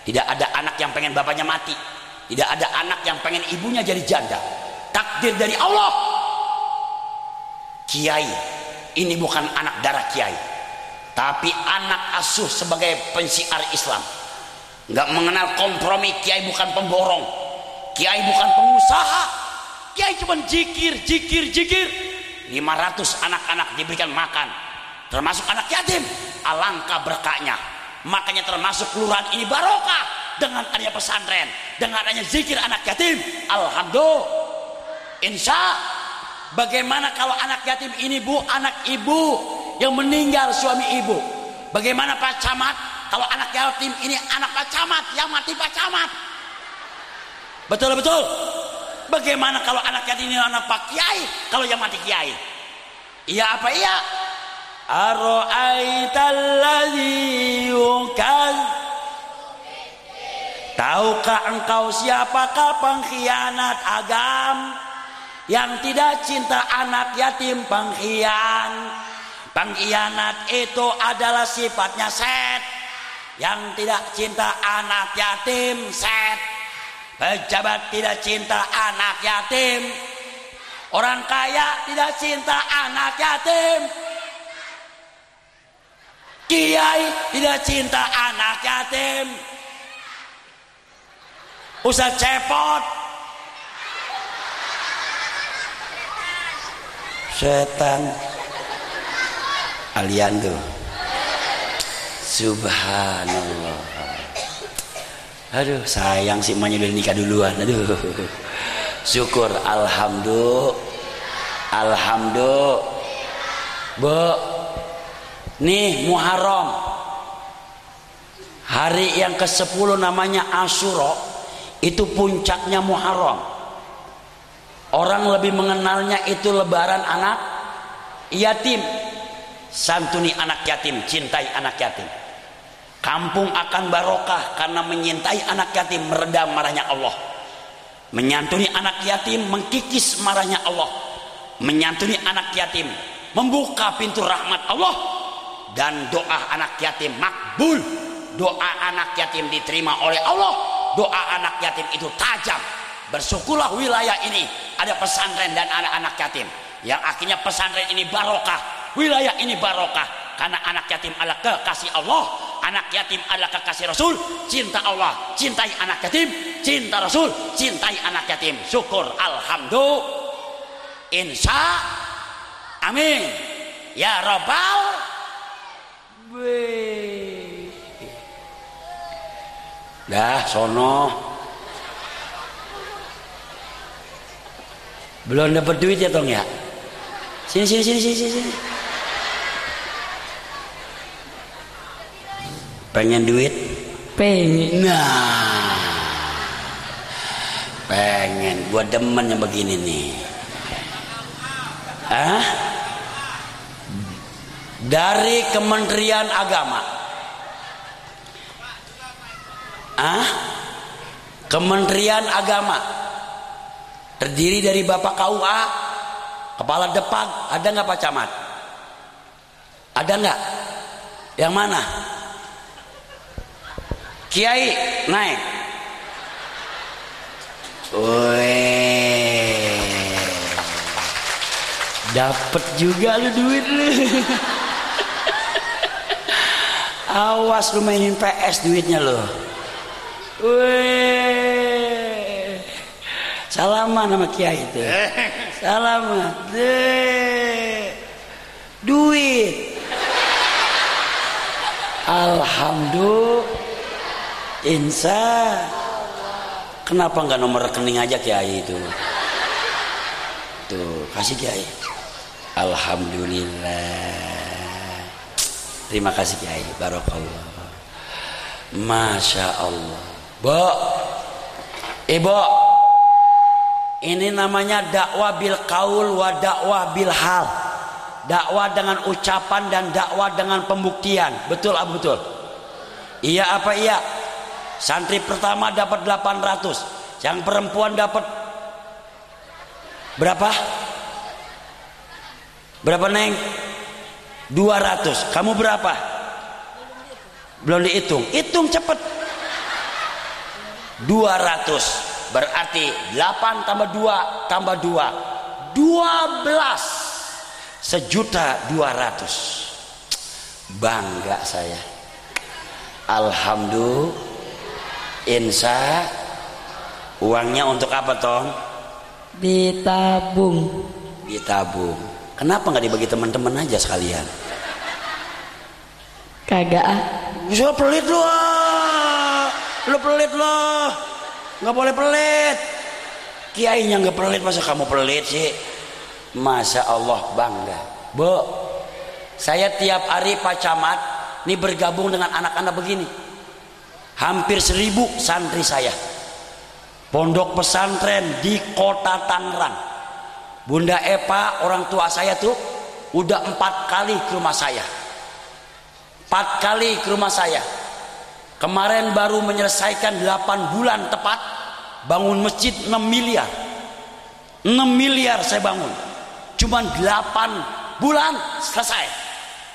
Tidak ada anak yang pengen bapaknya mati. Tidak ada anak yang pengen ibunya jadi janda. Takdir dari Allah. Kiai, ini bukan anak darah kiai. Tapi anak asuh sebagai pensiar Islam. Nggak mengenal kompromi, kiai bukan pemborong. Kiai bukan pengusaha. Kiai cuma jikir, jikir, jikir. 500 anak-anak diberikan makan. Termasuk anak yatim. Alangkah berkahnya. Makanya termasuk kelurahan ini barokah. Dengan adanya pesantren. Dengan adanya zikir anak yatim. Alhamdulillah. Insya bagaimana kalau anak yatim ini bu? Anak ibu yang meninggal suami ibu. Bagaimana pak camat? Kalau anak yatim ini anak pak camat yang mati pak camat. Betul betul bagaimana kalau anak yatim ini anak pak kiai kalau yang mati kiai? Iya apa iya? Aro'aitalladzi Tahukah engkau siapakah pengkhianat agam? Yang tidak cinta anak yatim pengkhian. Pengkhianat itu adalah sifatnya set. Yang tidak cinta anak yatim set pejabat tidak cinta anak yatim orang kaya tidak cinta anak yatim Kiai tidak cinta anak yatim. Usah cepot. Setan. Alian tuh. Subhanallah. Aduh, sayang si emaknya udah nikah duluan. Aduh. Syukur alhamdulillah. Alhamdulillah. Bu, Nih Muharram Hari yang ke-10 namanya Ashura Itu puncaknya Muharram Orang lebih mengenalnya itu lebaran anak yatim Santuni anak yatim, cintai anak yatim Kampung akan barokah karena menyintai anak yatim meredam marahnya Allah. Menyantuni anak yatim mengkikis marahnya Allah. Menyantuni anak yatim membuka pintu rahmat Allah. Dan doa anak yatim makbul. Doa anak yatim diterima oleh Allah. Doa anak yatim itu tajam. Bersyukurlah wilayah ini ada pesantren dan ada anak yatim. Yang akhirnya pesantren ini barokah. Wilayah ini barokah karena anak yatim adalah kekasih Allah anak yatim adalah kekasih Rasul cinta Allah cintai anak yatim cinta Rasul cintai anak yatim. Syukur alhamdulillah. Insya amin. Ya robbal dah sono. Belum dapat duit ya tong ya? Sini sini sini sini sini pengen duit? Pengen. Nah pengen. Gua demen yang begini nih. Hah? dari Kementerian Agama. Ah Kementerian Agama. Terdiri dari Bapak KUA Kepala Depag ada nggak Pak Camat? Ada nggak? Yang mana Kiai naik. Wih Dapat juga lu duit lu. Awas lu mainin PS duitnya lu. Wih Salaman sama Kiai itu. Salaman. Deh. Duit. Alhamdulillah Insya Kenapa nggak nomor rekening aja Kiai itu? Tuh kasih Kiai. Alhamdulillah. Terima kasih Kiai. Barokallah Masya Allah. Bo. Ibu Ini namanya dakwah bil kaul wa dakwah bil hal. Dakwah dengan ucapan dan dakwah dengan pembuktian. Betul apa betul? Iya apa iya? Santri pertama dapat 800 Yang perempuan dapat Berapa? Berapa Neng? 200 Kamu berapa? Belum dihitung. Hitung cepet. 200 Berarti 8 tambah 2 tambah 2 12 Sejuta 200 Bangga saya. Alhamdulillah Insya Uangnya untuk apa Tom? ditabung. Ditabung. Kenapa nggak dibagi teman-teman aja sekalian? kagak ah. Bisa pelit lu ah. Lu pelit lo Nggak boleh pelit. Kiainya nggak pelit Masa kamu pelit sih? Masya Allah bangga. Bu Saya tiap hari Pak Camat Ini bergabung dengan anak-anak begini Hampir seribu santri saya. Pondok pesantren di kota Tangerang. Bunda Epa orang tua saya tuh Udah empat kali ke rumah saya. Empat kali ke rumah saya. Kemarin baru menyelesaikan 8 bulan tepat Bangun masjid 6 miliar. 6 miliar saya bangun. Cuman 8 bulan selesai.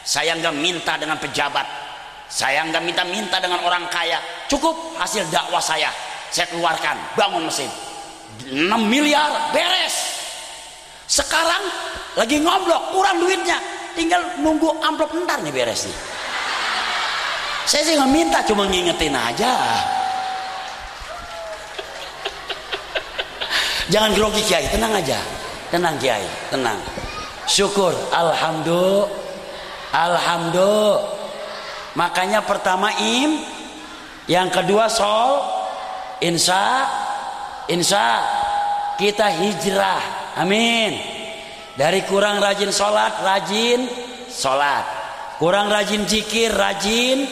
Saya nggak minta dengan pejabat Saya nggak minta-minta dengan orang kaya. Cukup hasil dakwah saya. Saya keluarkan bangun mesin. 6 miliar beres. Sekarang lagi ngoblok kurang duitnya. Tinggal nunggu amplop ntar nih beres nih. Saya sih nggak minta cuma ngingetin aja. Jangan grogi kiai. Tenang aja. Tenang kiai. Tenang. Syukur. Alhamdulillah alhamdulillah makanya pertama im yang kedua sol insya insya. Kita hijrah amin. Dari kurang rajin sholat rajin sholat kurang rajin jikir rajin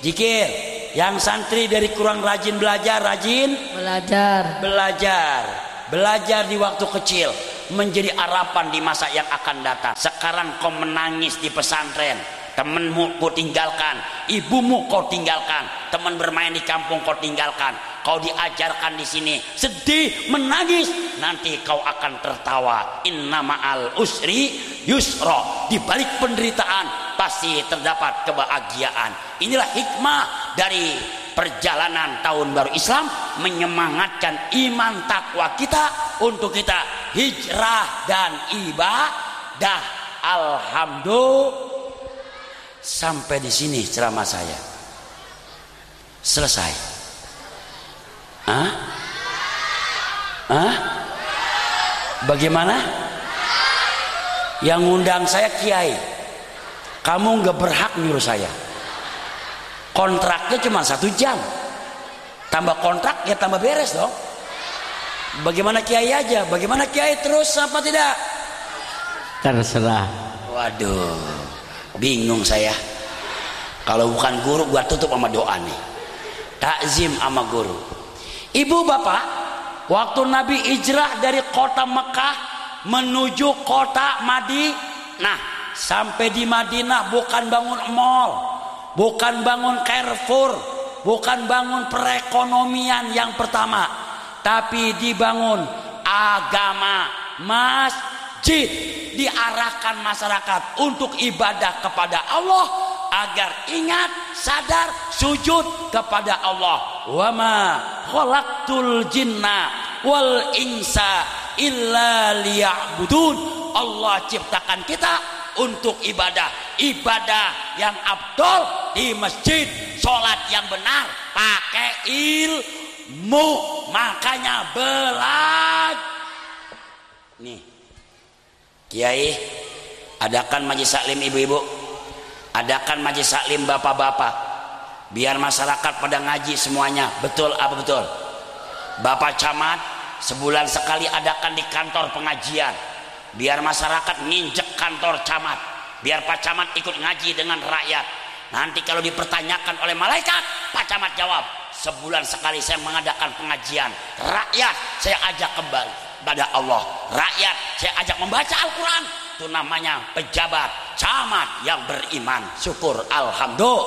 jikir yang santri dari kurang rajin belajar rajin belajar. belajar. Belajar di waktu kecil menjadi harapan di masa yang akan datang. Sekarang kau menangis di pesantren temenmu kau tinggalkan. Ibumu kau tinggalkan. Teman bermain di kampung kau tinggalkan. Kau diajarkan di sini. Sedih menangis. Nanti kau akan tertawa. Inna ma'al usri yusro di balik penderitaan pasti terdapat kebahagiaan. Inilah hikmah dari perjalanan tahun baru Islam menyemangatkan iman takwa kita untuk kita hijrah dan ibadah. Alhamdulillah sampai di sini ceramah saya. Selesai. Hah? Hah? bagaimana? Yang ngundang saya kiai. Kamu nggak berhak nyuruh saya. Kontraknya cuma satu jam. Tambah kontrak ya tambah beres dong. Bagaimana kiai aja? Bagaimana kiai terus apa tidak? Terserah. Waduh bingung saya. Kalau bukan guru gua tutup sama doa nih. Takzim sama guru. Ibu bapak waktu Nabi hijrah dari kota Mekah menuju kota Madinah. Nah sampai di Madinah bukan bangun mall bukan bangun Carrefour bukan bangun perekonomian yang pertama tapi dibangun agama. Masjid diarahkan masyarakat untuk ibadah kepada Allah agar ingat sadar sujud kepada Allah. Wa ma khalaqtul jinna wal insa illa liya'budun. Allah ciptakan kita untuk ibadah. Ibadah yang abdul di masjid sholat yang benar pakai ilmu. Makanya belajar nih Kiai adakan majlis taklim ibu-ibu adakan majlis taklim bapak-bapak biar masyarakat pada ngaji semuanya. Betul apa betul? Bapak Camat sebulan sekali adakan di kantor pengajian biar masyarakat nginjek kantor camat biar Pak Camat ikut ngaji dengan rakyat. Nanti kalau dipertanyakan oleh malaikat Pak Camat jawab sebulan sekali saya mengadakan pengajian. Rakyat saya ajak kembali pada Allah. Rakyat saya ajak membaca Al-Quran. Itu namanya pejabat camat yang beriman. Syukur Alhamdulillah.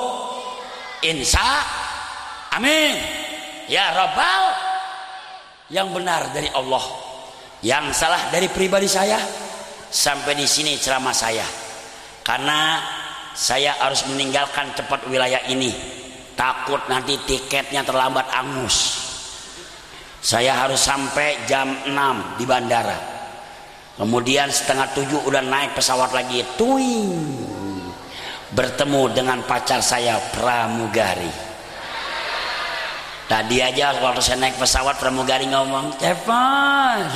Insya amin. Ya Rabbal. Yang benar dari Allah. Yang salah dari pribadi saya sampai di sini ceramah saya. Karena saya harus meninggalkan cepat wilayah ini. Takut nanti tiketnya terlambat angus saya harus sampai jam 6 di bandara. Kemudian setengah tujuh udah naik pesawat lagi. Tuing bertemu dengan pacar saya pramugari. Tadi aja waktu saya naik pesawat pramugari ngomong Stefan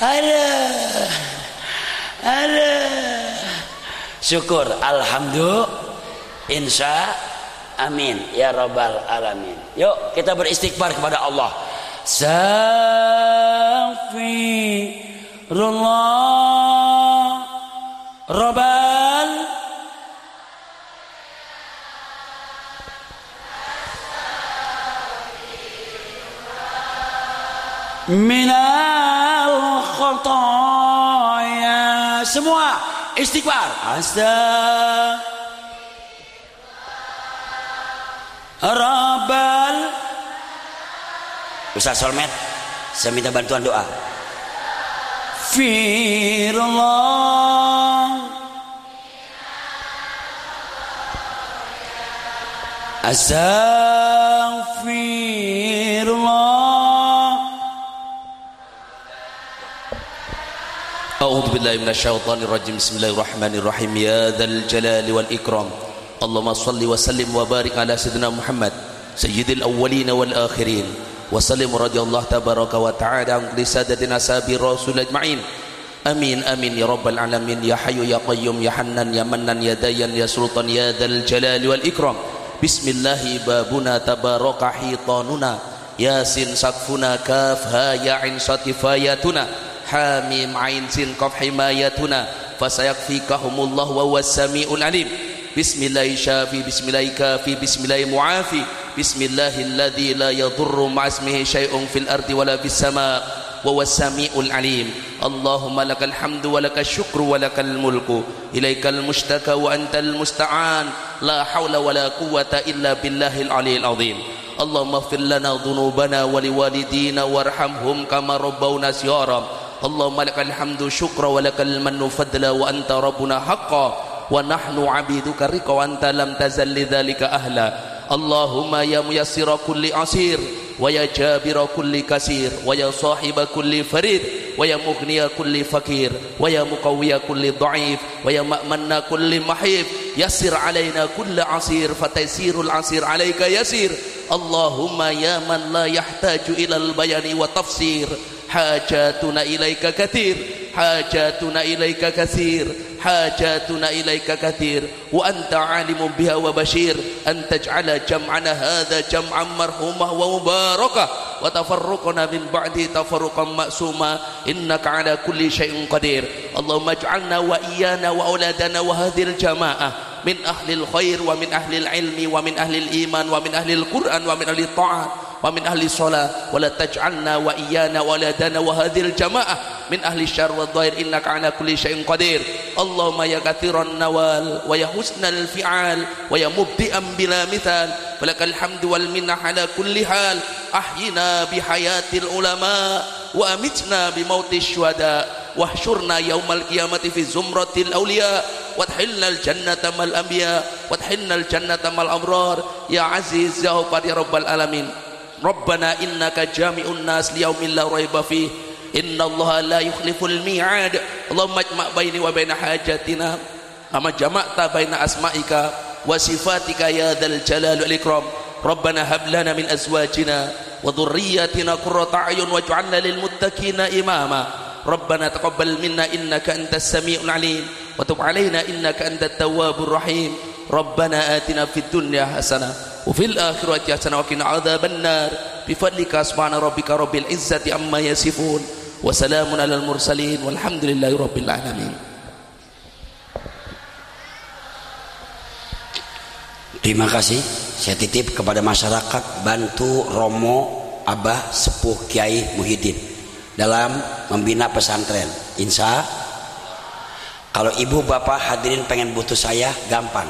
ada ada syukur. Alhamdulillah. Insya amin. Ya robbal alamin. Yuk kita beristighfar kepada Allah. Safirullah robbal minal khotoya semua istighfar. Astagfirullah Rabbal Ustaz Solmed saya minta bantuan doa Firullah Astaghfirullah أعوذ بالله من الشيطان الرجيم بسم الله الرحمن الرحيم يا ذا الجلال والإكرام اللهم صل وسلم وبارك على سيدنا محمد سيد الأولين والآخرين وسلم رضي الله تبارك وتعالى عن لسادتنا سابي الرسول أجمعين. أمين أمين يا رب العالمين يا حي يا قيوم يا حنان يا منان يا ديان يا سلطان يا ذا الجلال والإكرام. بسم الله بابنا تبارك حيطاننا ياسين سقفنا كاف ها يا عين صاتفاياتنا حاميم عين سين قف حمايتنا فسيكفيكهم الله وهو السميع العليم. بسم الله شافي بسم الله كافي بسم الله معافي بسم الله الذي لا يضر مع اسمه شيء في الأرض ولا في السماء وهو السميع العليم اللهم لك الحمد ولك الشكر ولك الملك إليك المشتكى وأنت المستعان لا حول ولا قوة إلا بالله العلي العظيم اللهم اغفر لنا ذنوبنا ولوالدينا وارحمهم كما ربونا صغارا اللهم لك الحمد شكرا ولك المن فضلا وأنت ربنا حقا ونحن عبيدك رقا وأنت لم تزل لذلك أهلا. اللهم يا ميسر كل عسير ويا جابر كل كسير ويا صاحب كل فريد ويا مغني كل فقير ويا مقوي كل ضعيف ويا مأمن كل محيب يسر علينا كل عسير فتيسير العسير عليك يسير. اللهم يا من لا يحتاج إلى البيان والتفسير. حاجاتنا إليك كثير حاجاتنا إليك كثير. حاجاتنا إليك كثير وأنت عالم بها وبشير أن تجعل جمعنا هذا جمعا مرحوما ومباركا وتفرقنا من بعده تفرقا مأسوما إنك على كل شيء قدير. اللهم اجعلنا وإيانا وأولادنا وهذه الجماعة من أهل الخير ومن أهل العلم ومن أهل الإيمان ومن أهل القرآن ومن أهل الطاعة. ومن أهل الصلاة ولا تجعلنا وإيانا ولدنا وهذه الجماعة. من أهل الشر والضير إنك على كل شيء قدير. اللهم يا كثير النوال ويا حسن الفعال ويا مبدئا بلا مثال. فلك الحمد والمنة على كل حال. أحينا بحياة العلماء وأمتنا بموت الشهداء. واحشرنا يوم القيامة في زمرة الأولياء. وادخلنا الجنة مع الأنبياء. وادخلنا الجنة مع الأبرار. يا عزيز يا غفار يا رب العالمين. ربنا إنك جامع الناس ليوم لا ريب فيه. إن الله لا يخلف الميعاد. اللهم اجمع بيني وبين حاجاتنا كما جمعت بين أسمائك وصفاتك يا ذا الجلال والإكرام. ربنا هب لنا من أزواجنا وذرياتنا قرة أعين واجعلنا للمتقين إماما. ربنا تقبل منا إنك أنت السميع العليم. وتب علينا إنك أنت التواب الرحيم. ربنا آتنا في الدنيا حسنة وفي الآخرة حسنة وقنا عذاب النار بفضلك سبحان ربك رب العزة عما يصفون وسلام على المرسلين والحمد لله رب العالمين Terima kasih. Saya titip kepada masyarakat bantu Romo Abah Sepuh Kiai Muhyiddin dalam membina pesantren. Insya kalau ibu bapak hadirin pengen butuh saya gampang.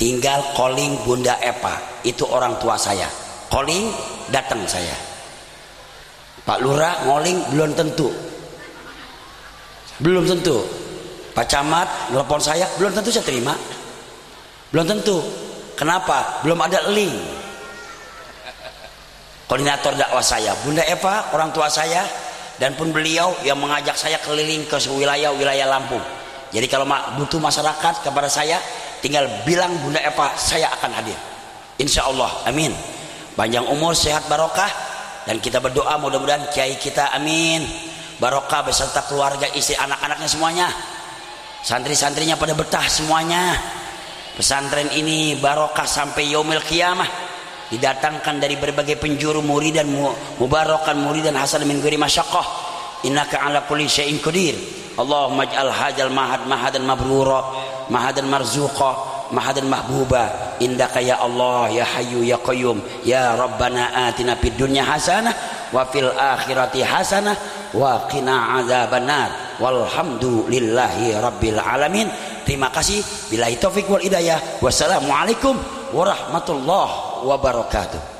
Tinggal calling Bunda Epa, itu orang tua saya. Calling datang saya. Pak Lurah ngoling belum tentu. Belum tentu. Pak Camat nelpon saya belum tentu saya terima. Belum tentu. Kenapa? Belum ada link. Koordinator dakwah saya, Bunda Eva, orang tua saya, dan pun beliau yang mengajak saya keliling ke wilayah-wilayah Lampung. Jadi kalau butuh masyarakat kepada saya, tinggal bilang Bunda Eva, saya akan hadir. Insya Allah, amin. Panjang umur, sehat, barokah, dan kita berdoa mudah-mudahan kiai kita, amin. Barokah beserta keluarga, istri, anak-anaknya semuanya. Santri-santrinya pada betah semuanya Pesantren ini barokah sampai yaumil kiamah didatangkan dari berbagai penjuru murid dan mubarokan murid dan hasan min ghairi masyaqqah innaka ala kulli syai'in qadir Allahumma ij'al hadzal mahad mahadan mabrura mahadan marzuqa mahadan mahbuba indaka ya Allah ya hayyu ya qayyum ya rabbana atina fid dunya hasanah wa fil akhirati hasanah wa qina adzabannar walhamdulillahi rabbil alamin Terima kasih. Bila taufik wal hidayah. Wassalamualaikum warahmatullahi wabarakatuh.